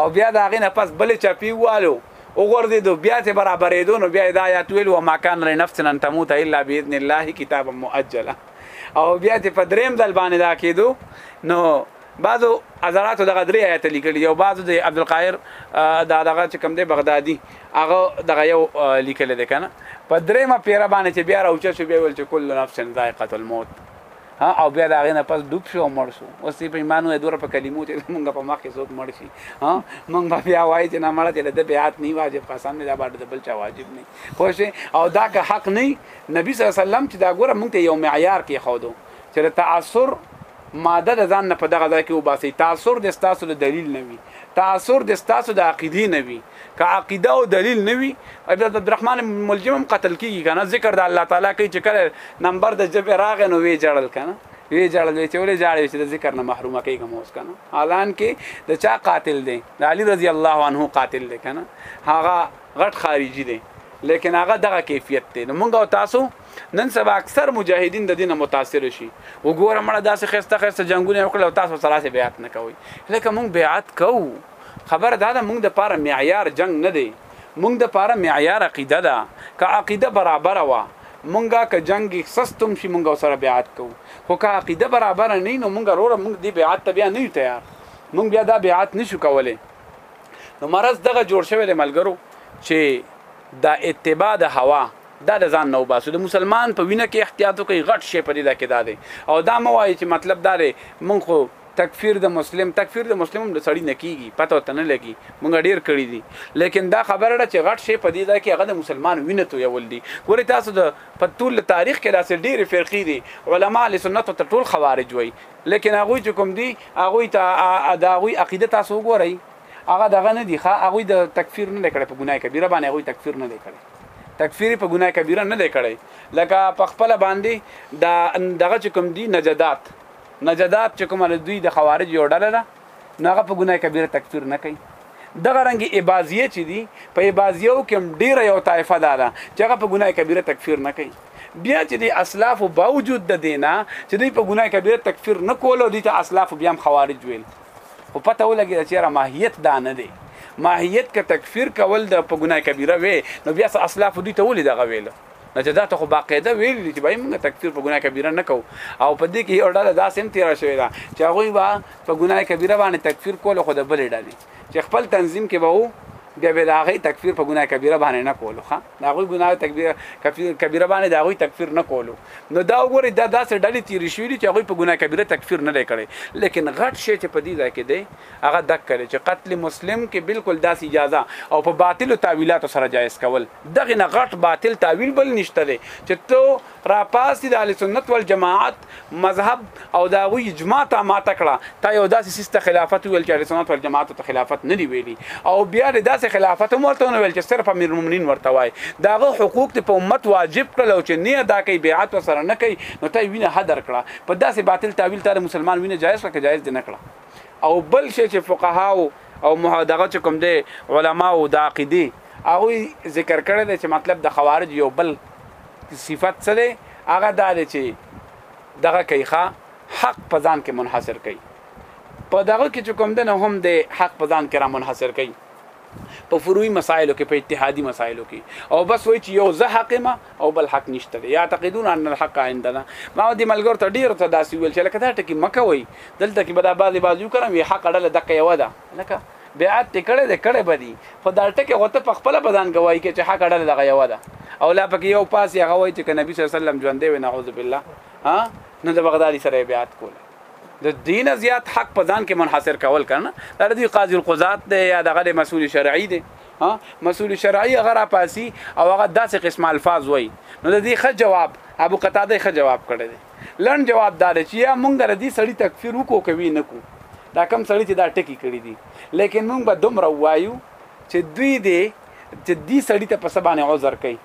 او بیا دا غینه پس بل چپی والو او غردې دو بیا ته برابرې دو نو بیا هدایت ویل و ما کان لنفس ان تموت الا باذن الله کتابا مؤجلا او بیا ته په دریم دل باندې دا کېدو نو بعضو حضراتو دغه درې آیات لیکلي دي او بعضو د عبدالقاهر دا دغه چې کوم دی بغدادي هغه دغه یو لیکلی دی که نه په درېیمه پیره باندې چې بیا راوچه شو بیا ویل چې کل نفس ذایقة الموت ها او بیا دا غینه پس ډوب شو مړ شو اوس په ایمانو د دوره په کلمو چې مونږ په مخ کې څوک مړ شي ها مونږ به بیا وایي چې نه مړ چې د بیعت نه واجب قسم نه دا باندې بل چا واجب نه پوه او دا که حق نه نبی صلی الله علیه وسلم چې دا ګوره مونږ ته یو معیار کې خو دو چې د تاثر ماده د ځان نه په دغه ځای کې وباسي تاثر د ستاسو د دلیل نه وي تاثر د ستاسو د عقیدې نه وي که عقیده او دلیل نه وي حضرت عبدالرحمن ملجم هم قتل کیږي کنه ذکر د الله تعالی کوي چې کله نمبر د جبه راغ نو وی جړل کنه وی جړل چې ولې جاړې چې د ذکر نه محرومه کیږم اوس کنه الان کې د چا قاتل دی د علی رضی الله عنه قاتل دی کنه هغه غټ خارجي دی لیکن هغه دغه کیفیت دی نو موږ تاسو نن سبا اکثر مجاهدین د دینه متاثر شي وګوره مړه داسې خسته خسته جنگونه وکړل او تاسو سره سي بیعت نه کوي لکه مونږ بیعت کوو خبره دا ده مونږ د پاره معیار جنگ نه دی مونږ د پاره معیار عقیده ده که عقیده برابر وا مونږه که جنگ سستم شي مونږ سره بیعت کوو خو که عقیده برابر نه نو مونږ وروره مونږ دی بیعت ته بیا نه یو تیار مونږ بیا دا بیعت نشو کولای نو مرز دغه جوړ شوی د ملګرو چې دا اتباع د هوا دا د ځان نه وباسو د مسلمان په وینه کې احتیاط وکړئ غټ شی په دې دا کې دا دی او دا مو وایي چې مطلب دا دی مونږ خو تکفیر د مسلم تکفیر د مسلم هم د سړی نه کیږي پته وته نه لګي مونږ ډیر کړی دي لیکن دا خبره ده چې غټ شی په دې دا کې هغه د مسلمان وینه تو یول دي ګوري تاسو د په ټول تاریخ کې داسې ډیر فرقې دي علما له سنت ته ټول خوارج وای لیکن هغه چې کوم دي هغه ته دا هغه عقیده تاسو وګورئ هغه دغه نه دي ښه هغوی د تکفیر نه دی کړی په ګناه کبیره باندې هغوی تکفیر نه دی کړی تکفیر په ګناه کبیره نه دی کړی لکه په خپل باندې دا دغه چې کوم دي نجدات نجدات چې کوم له دوی د خوارج یو ډله ده نو هغه په ګناه کبیره تکفیر نه کوي دغه رنګ اباضیه چې دي په اباضیو کې ډیره یو طایفه ده ده چې هغه په ګناه کبیره تکفیر نه کوي بیا چې د اسلاف باوجود د دینه چې دوی په ګناه کبیره تکفیر نه کول او دوی ته اسلاف بیا هم خوارج ویل خو پته ولګیده چې را ماهیت دا نه دی ماهیت که تکفیر کول د په ګناه کبیره وي نو بیا څه اسلاف دوی ته ولې دغه ویلو نه چې دا ته خو باقاعده ویل دي چې بای موږ تکفیر په ګناه کبیره نه کوو او په دې کې یو ډله دا سم تیر شوی دا چې هغه با په ګناه کبیره باندې تکفیر کول خو د بلې ډلې چې خپل تنظیم کې به وو بیا به د هغوی تکفیر په ګناه کبیره باندې نه کولو ښه د هغوی ګناه تکبیره کبیره باندې د هغوی تکفیر نه کولو نو دا وګورئ دا داسې ډلې تېرې شوي دي چې هغوی په ګناه کبیره تکفیر نه دی کړی لیکن غټ شی چې په دې ځای کې دی هغه دک کړي چې قتل مسلم کې بالکل داسې اجازه او په باطلو تعویلاتو سره جایز کول دغه نه غټ باطل تعویل بل نشته دی چې ته راپاڅي د اهل سنت والجماعت مذهب او دا غوي اجماع ته ماته کړه تا یو داسې سیس ته خلافت ویل چې اهل سنت والجماعت ته خلافت نه دی ویلي او بیا د داسې خلافت هم ورته نه ویل چې صرف امیر المؤمنین ورته وای داغه حقوق ته په امت واجب کړل او چې نه ادا کوي بیعت وسره نه کوي نو ته وینه حدر کړه په داسې باطل تعویل ته مسلمان وینه جایز کړه جایز دی نه کړه او بل شي چې فقهاو او محدغه چې کوم دی علما او د عقیده هغه ذکر کړی چې مطلب د خوارج یو بل صفت څه دی هغه دا دی چې دغه کوي ښا حق په ځان کې منحصر کوي په دغه کې چې کوم دنه هم د حق په ځان کې را منحصر کوي په فروعي مسایلو کې په اتحادي مسایلو کې او بس وای چې یو زه حق ما او بل حق نشته دی یا تعقیدون ان الحق عندنا ما دې ملګر ته ډیر ته داسې ویل چې لکه دا ټکی مکه وای دلته کې بدا بازي بازو کړم وی حق اړه لکه یو ده لکه بیعت دې کړی دی کړی به دي خو دا ټکی خو ته په خپله په ځان ګواهي کوې چې حقه ډله دغه یوه ده او لا پکې یو پاس یې هغه وایي چې که نبي صلی الله علیه وسلم ژوندی وی نعوذ بالله ها نو د بغدادي سره بیعت کوله د دین زیات حق په ځان کې منحصر کول کنه دا د قاضي القضات دی یا دغه مسول شرعي دی ها مسول شرعي هغه را پاسي او هغه داسې قسم الفاظ وایي نو د دې ښه جواب ابو قتاده ښه جواب کړی دی لنډ جواب دا دی چې یا مونږ د دې سړي تکفیر وکړو کوي نه کو دا کم سړي چې دا ټکی کړی دي لیکن مونږ به دومره وایو چې دوی دې چې دې سړي ته په سبانه عذر کوي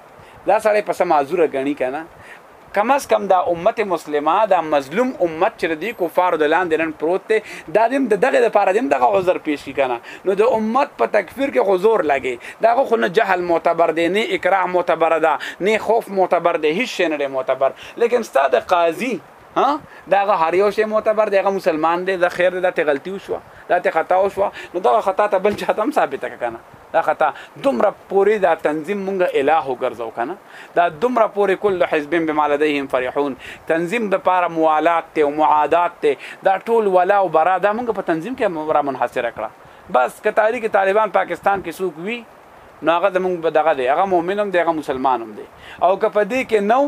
دا سړی په سم عذر غني کنه کم از کم دا امت مسلمه دا مظلوم امت چې دی کفار د لاندې نن پروت دی دا دیم د دغه لپاره دیم دغه عذر پیش کی کنه نو د امت په تکفیر کې حضور لګي دا خو نه جهل معتبر دی نه اکراه معتبر ده نه خوف معتبر دی هیڅ نه معتبر لیکن ستا د قاضي ها دا هغه هر یو شی معتبر دی هغه مسلمان دی دا خیر دی دا ته غلطي وشو دا ته خطا وشو نو دا خطا ته بل چاته هم ثابت کنه دا خطا دومره پوری دا تنظیم مونږه الہ وګرځاو کنه دا دومره پوری کل حزب بما لديهم فرحون تنظیم د پاره موالات ته او معادات ته دا ټول ولا او برا دا مونږ په تنظیم کې را منحصر کړه بس که تاریخ طالبان پاکستان کې سوق وی نو هغه زمونږ په دغه دی هغه مؤمن هم دی هغه مسلمان هم دی او که په دې کې نو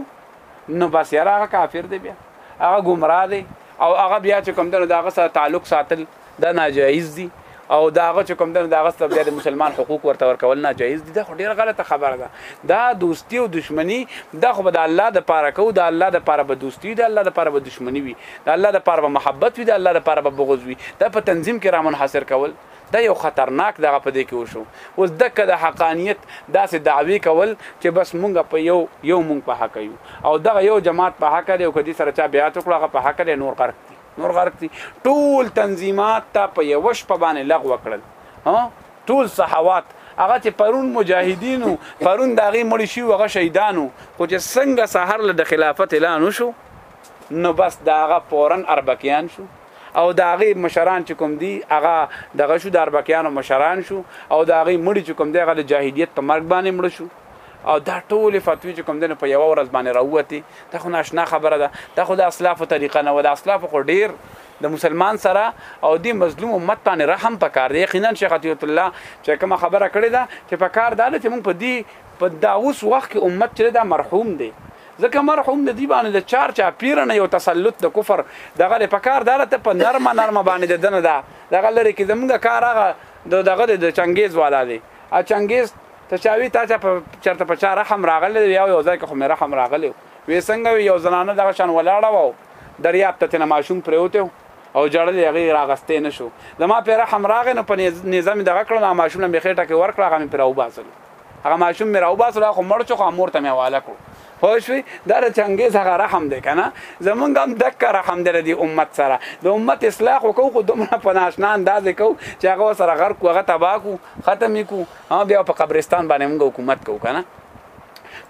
نو بس یاره هغه کافر دی بیا هغه ګمراه دی او هغه بیا چې کوم دنو داغه سره تعلق ساتل دا ناجایز دی او داغه چې کوم دنو داغه سره د مسلمان حقوق ورته ورکول ناجایز دی دا خو ډیره غلطه خبره ده دا دوستی او دشمنی دا خو د الله د پاره کو د الله د پاره به دوستی د الله د پاره به دشمنی وي د الله د پاره به محبت وي د الله د پاره به بغض وي دا په تنظیم کې را منحصر کول دا یو خطرناک دغه په دې کې وشو اوس دکه د حقانیت داسې دعوی کول چې بس مونږ په یو یو مونږ په حق یو او دغه یو جماعت په حق دی او کدي سره چا بیعت وکړو هغه په حق دی نور غرق دي نور غرق دي ټول تنظیمات ته په یو شپه باندې لغو کړل ها ټول صحوات هغه چې پرون مجاهدینو پرون داغي مړ شي وغه شهیدانو خو چې څنګه سحر له خلافت اعلان وشو نو بس داغه فورن اربکیان شو او د هغه مشران چې کوم دي هغه د غشو د اربکیانو مشران شو او د هغه مړي چې کوم دی هغه د جاهلیت په مرګ باندې مړ شو او دا ټول فتوی چې کوم دنه په یو ورځ باندې راووتی دا خو ناشنا خبره ده دا خو د اسلافو طریقه نه و د اسلافو خو ډیر د مسلمان سره او د مظلوم امت باندې رحم پکار دی یقینا شیخ عطیت الله چې کوم خبره کړې ده چې پکار ده چې موږ په دې په داوس وخت کې امت چې دی دا مرحوم دی ځکه مرحوم دی دی باندې د چار چا پیر نه یو تسلط د کفر دغه لري په کار دار ته په نرمه نرمه باندې د دنه دا دغه لري کې زمونږ کار هغه د دغه د چنګیز والا دی ا چنګیز ته چاوي تا چا په چرته په چا رحم راغلی یا یو ځای کې خو مې رحم راغلی وې څنګه یو زنانه دغه شان ولاړه وو دریاب ته تنه ماشوم پروته او جړل هغه راغستې نشو زما په رحم راغې نو په نظام دغه کړو ماشوم مې خېټه کې ورکړه هغه مې پر او باسل هغه ماشوم مې راوباسو دا خو مړ شو خو مور ته مې حواله کو خو شوي دا د چنګیز هغه رحم دی کنه زمونږ هم دک رحم دی د امت سره د امت اصلاح وکړو خو دومره په ناشنا انداز کو چې هغه سره غر کو هغه تبا کو ختم کو ها بیا په قبرستان باندې موږ حکومت کو کنه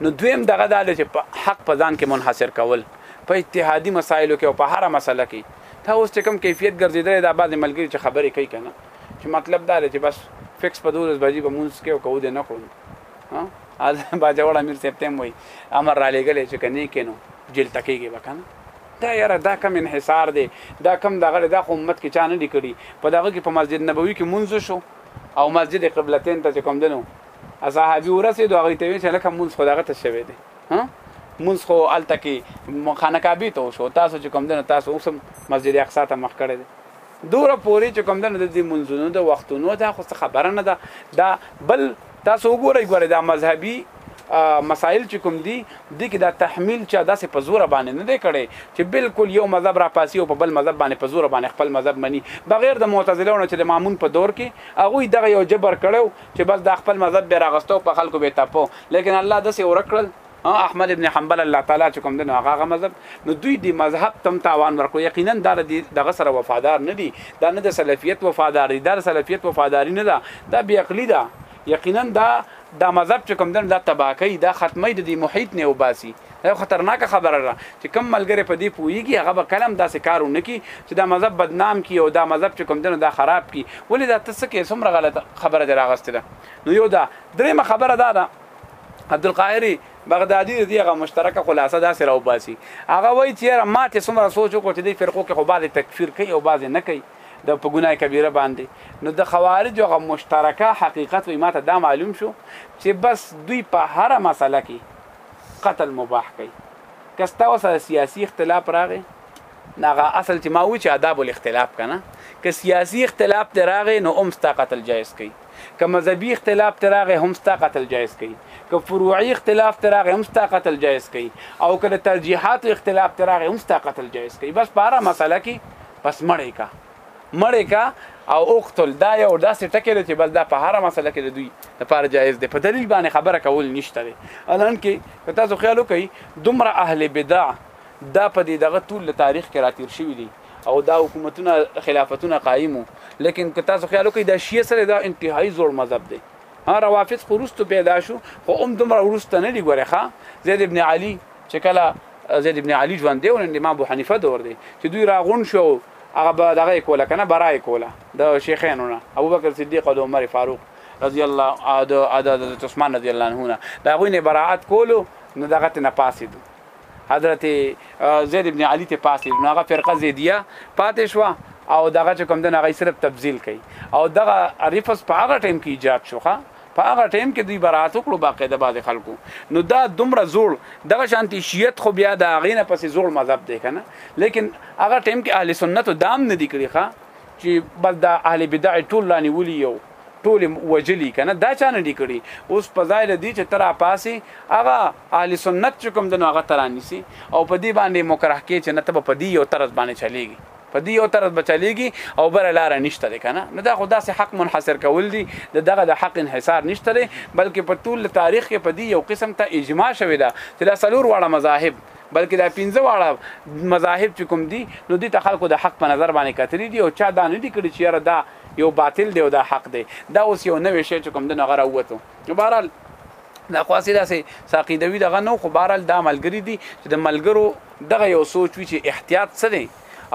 نو دویم دغه دا چې حق په ځان کې منحصر کول په اتحادي مسایلو کې او په هر مسله کې تا اوس چې کوم کیفیت ګرځیدل دا بعضې ملګري چې خبرې کوي کنه چی مطلب دا دی چی بس فکس په دولس بجی به مونځ کې او که ودې نه کړو نو ها باجوړ امیر صاحب ته هم وایي امر را لېږلی چې که نه کې نو جیل ته کېږي به که نه دا یاره دا کم انحصار دی دا کم دغه دی دا خو امت کې چا نه دي کړي په دغه کې په مسجد نبوي کې مونځ شو او مسجد قبلتین ته چې کوم دی نو صحابي ورسېدو هغوی ته ویل چې لکه مونځ خو دغه ته شوی دی ها مونږ خو الته کې خانه کعبه ته وشو تاسو چې کوم دنه تاسو اوسم مسجد اقصا ته مخ کړی دی دوره پوری چې کوم ده د دې منځونو د وختونو دا خو څه خبره نه ده دا بل تاسو وګورئ ګورئ دا مذهبي مسائل چې کوم دي د کې دا تحمیل چې داسې په زور باندې نه دی کړي چې بالکل یو مذهب را پاسي او په بل مذهب باندې په زور باندې خپل مذهب مني بغیر د معتزله نه چې د مامون په دور کې هغه دغه یو جبر کړو چې بس دا خپل مذهب به راغستو په خلکو به تپو لیکن الله داسې ورکړل ها احمد ابن حنبل الله تعالی چې کوم دنو هغه هغه مذهب نو دوی دی مذهب تم تاوان ورکو یقینا دا دی دغه سره وفادار نه دي دا نه د سلفیت وفادار دي دا سلفیت وفاداری نه ده دا بی عقلی ده یقینا دا دا مذهب چې کوم دنو دا تباکی دا ختمه د دې محیط نه وباسي دا خطرناک خبره ده چې کم ملګری په دې پويږي هغه به کلم داسې کارونه کی چې دا مذهب بدنام کی او دا مذهب چې کوم دنو دا خراب کی ولې دا تاسو کې څومره غلطه خبره دراغسته ده نو یو دا درېمه خبره دا ده عبدالقاهری بغدادي د دې هغه مشترکه خلاصه دا سره وباسي هغه وایي چې ما ته څومره سوچ وکړ چې دې فرقو کې خو بعضې تکفیر کوي او بعضې نه کوي د په ګناه کبیره باندې نو د خوارج هغه مشترکه حقیقت وي ما ته دا معلوم شو چې بس دوی په هر مسله کې قتل مباح کوي که ستا سره سیاسي اختلاف راغی ناغه اصل چې ما و چې آداب الاختلاف کنه که سیاسي اختلاف ته راغی نو هم ستا قتل جایز کوي که مذهبي اختلاف ته راغی هم ستا قتل جایز کوي که فروعي اختلاف ته راغی هم ستا قتل جایز کوي او که د ترجیحاتو اختلاف ته راغی هم ستا قتل جایز کوي بس په هره مسله کې بس مړی کا مړی کا او اقتل دا یو داسې ټکی دی چې بس دا په هره مسله کې د دوی لپاره جایز دی په دلیل باندې خبره کول نشته دی الان کې که تاسو خیال وکړئ دومره اهل بدع دا په دې دغه طول تاریخ کې راتیر شوي دي او دا حکومتونه خلافتونه قائم وو لیکن که تاسو خیال وکړئ دا شیعه سره دا انتهایی زوړ مذهب دی ها روافض خو وروسته پیدا شو خو هم دومره وروسته نه دی ګوره ښا زید ابن علی چې کله زید ابن علی ژوند دی او امام ابو حنیفه دور دی چې دوی راغون شو هغه به دغه کوله کنه برای کوله د شیخانو نه ابوبکر صدیق او عمر فاروق رضی الله عنه د حضرت عثمان رضی الله عنه دا غوینه براءت کولو نو دغه ته نه پاسې دو حضرت زید ابن علی ته پاسې نو هغه فرقه زیدیه پاتې شو او دغه چې کوم دنه هغه صرف تبذیل کوي او دغه ریفس په هغه ټیم کې ایجاد شوخه په هغه ټیم کې دوی برات وکړو باقاعده بعض خلکو نو دا دومره زوړ دغه شانتي شیعت خو بیا د هغې نه پسې زوړ مذهب دی که نه لیکن هغه ټیم کې اهل سنتو دام نه دی کړی ښه چې بس د اهل بدع ټول لا نیولي یو ټول وجلی کنه دا چا نه دی کړی اوس په ځای لدی چې تر اپاسي هغه اهل سنت چې کوم دی نو هغه ته رانیسي او په دې باندې مکره کوي چې نه ته به په دې یو طرز باندې چلېږي په دې یو طرز به چلېږي او بله لاره نشته دی که نه نو دا خو داسې حق منحصر کول دي د دغه د حق انحصار نشته دی بلکې په ټول تاریخ کې په دې یو قسم ته اجماع شوې ده چې دا څلور واړه مذاهب بلکې دا پنځه واړه مذاهب چې کوم دي نو دي ته خلکو د حق په نظر باندې کتلې دي او چا دا نه دي کړي چې یاره دا یو باطل دی او دا حق دی دا اوس یو نوې شی چې کوم د نغره وته نو بهرحال دا خو هسې داسې ساقیدوي دغه نو خو بهرحال دا ملګري دي چې د ملګرو دغه یو سوچ وي چې احتیاط څه دی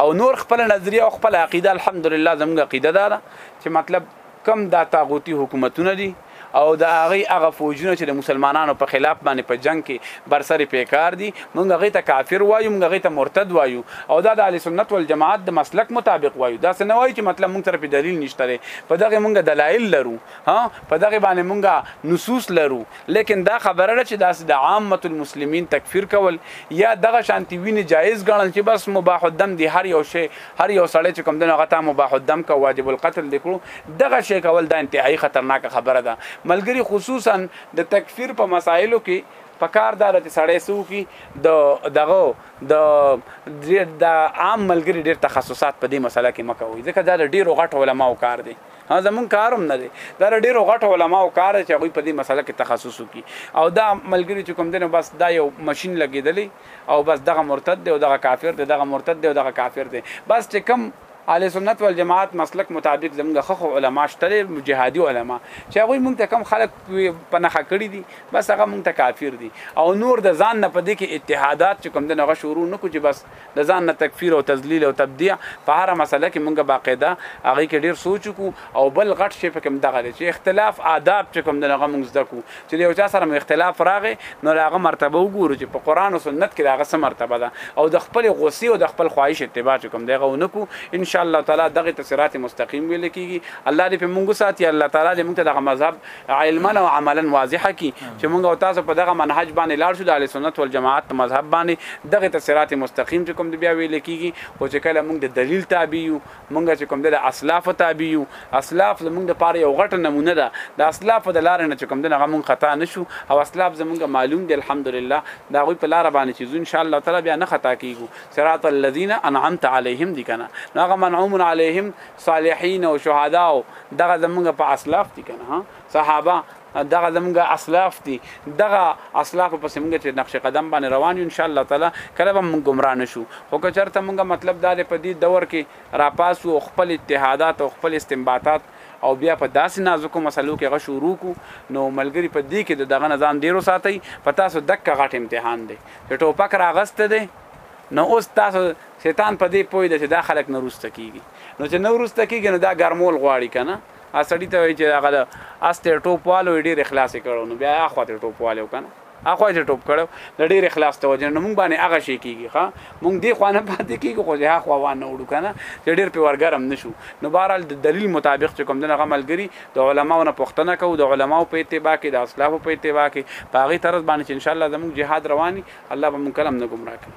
او نور خپل نظریه او خپل عقیده الحمدلله زموږ عقیده دا ده چې مطلب کم دا طاغوتی حکومتونه دي او د هغه هغه فوجونه چې د مسلمانانو په خلاف باندې په جنگ کې برسري پیکار دي موږ هغه ته کافر وایو موږ هغه ته مرتد وایو او دا د اهل سنت والجماعت د مسلک مطابق وایو دا څه نه وایو چې مطلب موږ طرف دلیل نشته په دغه موږ دلایل لرو ها په دغه باندې مونږه نصوص لرو لیکن دا خبره ده چې داسې د عامه المسلمین تکفیر کول یا دغه شانتی وینې جایز ګڼل چې بس مباح الدم دی هر یو شی هر یو سړی چې کوم دنه هغه ته مباح الدم کا واجب القتل دی کړو دغه شی کول دا انتهایی خطرناک خبره ده ملګری خصوصا د تکفیر په مسایلو کې په کار دا چې سړی سو کی د دغه د د عام ملګری ډیر تخصصات په دې مسله کې مکوي ځکه دا د ډیرو غټ علماو کار دی ها زمون کار هم نه دی دا ډیرو غټ علماو کار دی چې هغوی په دې مسله کې تخصص وکړي او دا ملګري چې کوم دی نو بس دا یو ماشین لګېدلی او بس دغه مرتد دی او دغه کافر دی دغه مرتد دی او دغه کافر دی بس چې کوم اهل سنت والجماعت مسلک مطابق زموږ خخو علما شته مجاهدي علما چې هغه مونږ ته کم خلک پناخه کړی دي بس هغه مونږ ته کافر دي او نور د ځان نه پدې کې اتحادات چې کوم دغه شروع نکو چې بس د ځان نه تکفیر او تذلیل او تبدیع په هره مسله کې مونږ باقاعده هغه کې ډیر سوچ وکړو او بل غټ شی پکې دغه دی چې اختلاف آداب چې کوم دغه مونږ زده کو چې یو چا سره مو اختلاف راغی نو هغه مرتبه وګورو چې په قران او سنت کې هغه څه مرتبه ده او د خپل غوسی او د خپل خواهش اتباع چې کوم دغه ونکو ان شاء الله تعالی دغه تصراط مستقیم ویل کیږي الله دې په مونږ ساتي الله تعالی دې مونږ ته دغه مذهب علما او عملا واضحه کی چې مونږ او تاسو په دغه منهج باندې لاړ شو د اهل سنت والجماعت مذهب باندې دغه ته صراط مستقیم چې کوم د بیا ویل کیږي او چې کله مونږ د دلیل تابع یو مونږ چې کوم د اسلاف تابع یو اسلاف زمونږ د پاره یو غټ نمونه ده د اسلاف د لار نه چې کوم دغه مونږ خطا نشو او اسلاف زمونږ معلوم دی الحمدلله دا غوی په لار باندې چې ان شاء الله تعالی بیا نه خطا کیږو صراط الذين انعمت عليهم دي کنه هغه منعوم عليهم صالحین او شهدا او دغه زمونږ په اسلاف دي کنه ها صحابه دغه زمونږ اسلاف دي دغه اسلاف په سمګه چې نقش قدم باندې روان یو ان شاء الله تعالی کله به مونږ گمراه نشو خو که چرته مونږ مطلب دا په دې دور کې را پاسو او خپل اتحادات او خپل استنباطات او بیا په داسې نازکو مسلو کې غشو روکو نو ملګری په دې کې د دغه نظام ډیرو ساتي په تاسو دک غټ امتحان دی چې ټوپک راغسته دی نو اوس تاسو شیطان په دې پوی دی چې دا خلک نه روسته کیږي نو چې نه روسته کیږي نو دا ګرمول غواړي کنه ا سړی ته وایي چې هغه د استه ټوپوالو ډیر اخلاص کړو نو بیا اخوا ته ټوپوالو کنه اخوا چې ټوپ کړو د ډیر اخلاص ته وجه نو مونږ باندې هغه شي کیږي ها مونږ دی خو نه پاتې کیږي خو ځه خو وانه وړو کنه چې ډیر په ورګرم نشو نو بهرال د دلیل مطابق چې کوم دغه ملګری د علماوو نه پوښتنه کوو د علماوو په اتباع کې د اسلافو په اتباع کې په هغه طرز باندې چې ان شاء الله زموږ جهاد روان وي الله به موږ کله هم نه ګمراه کوي.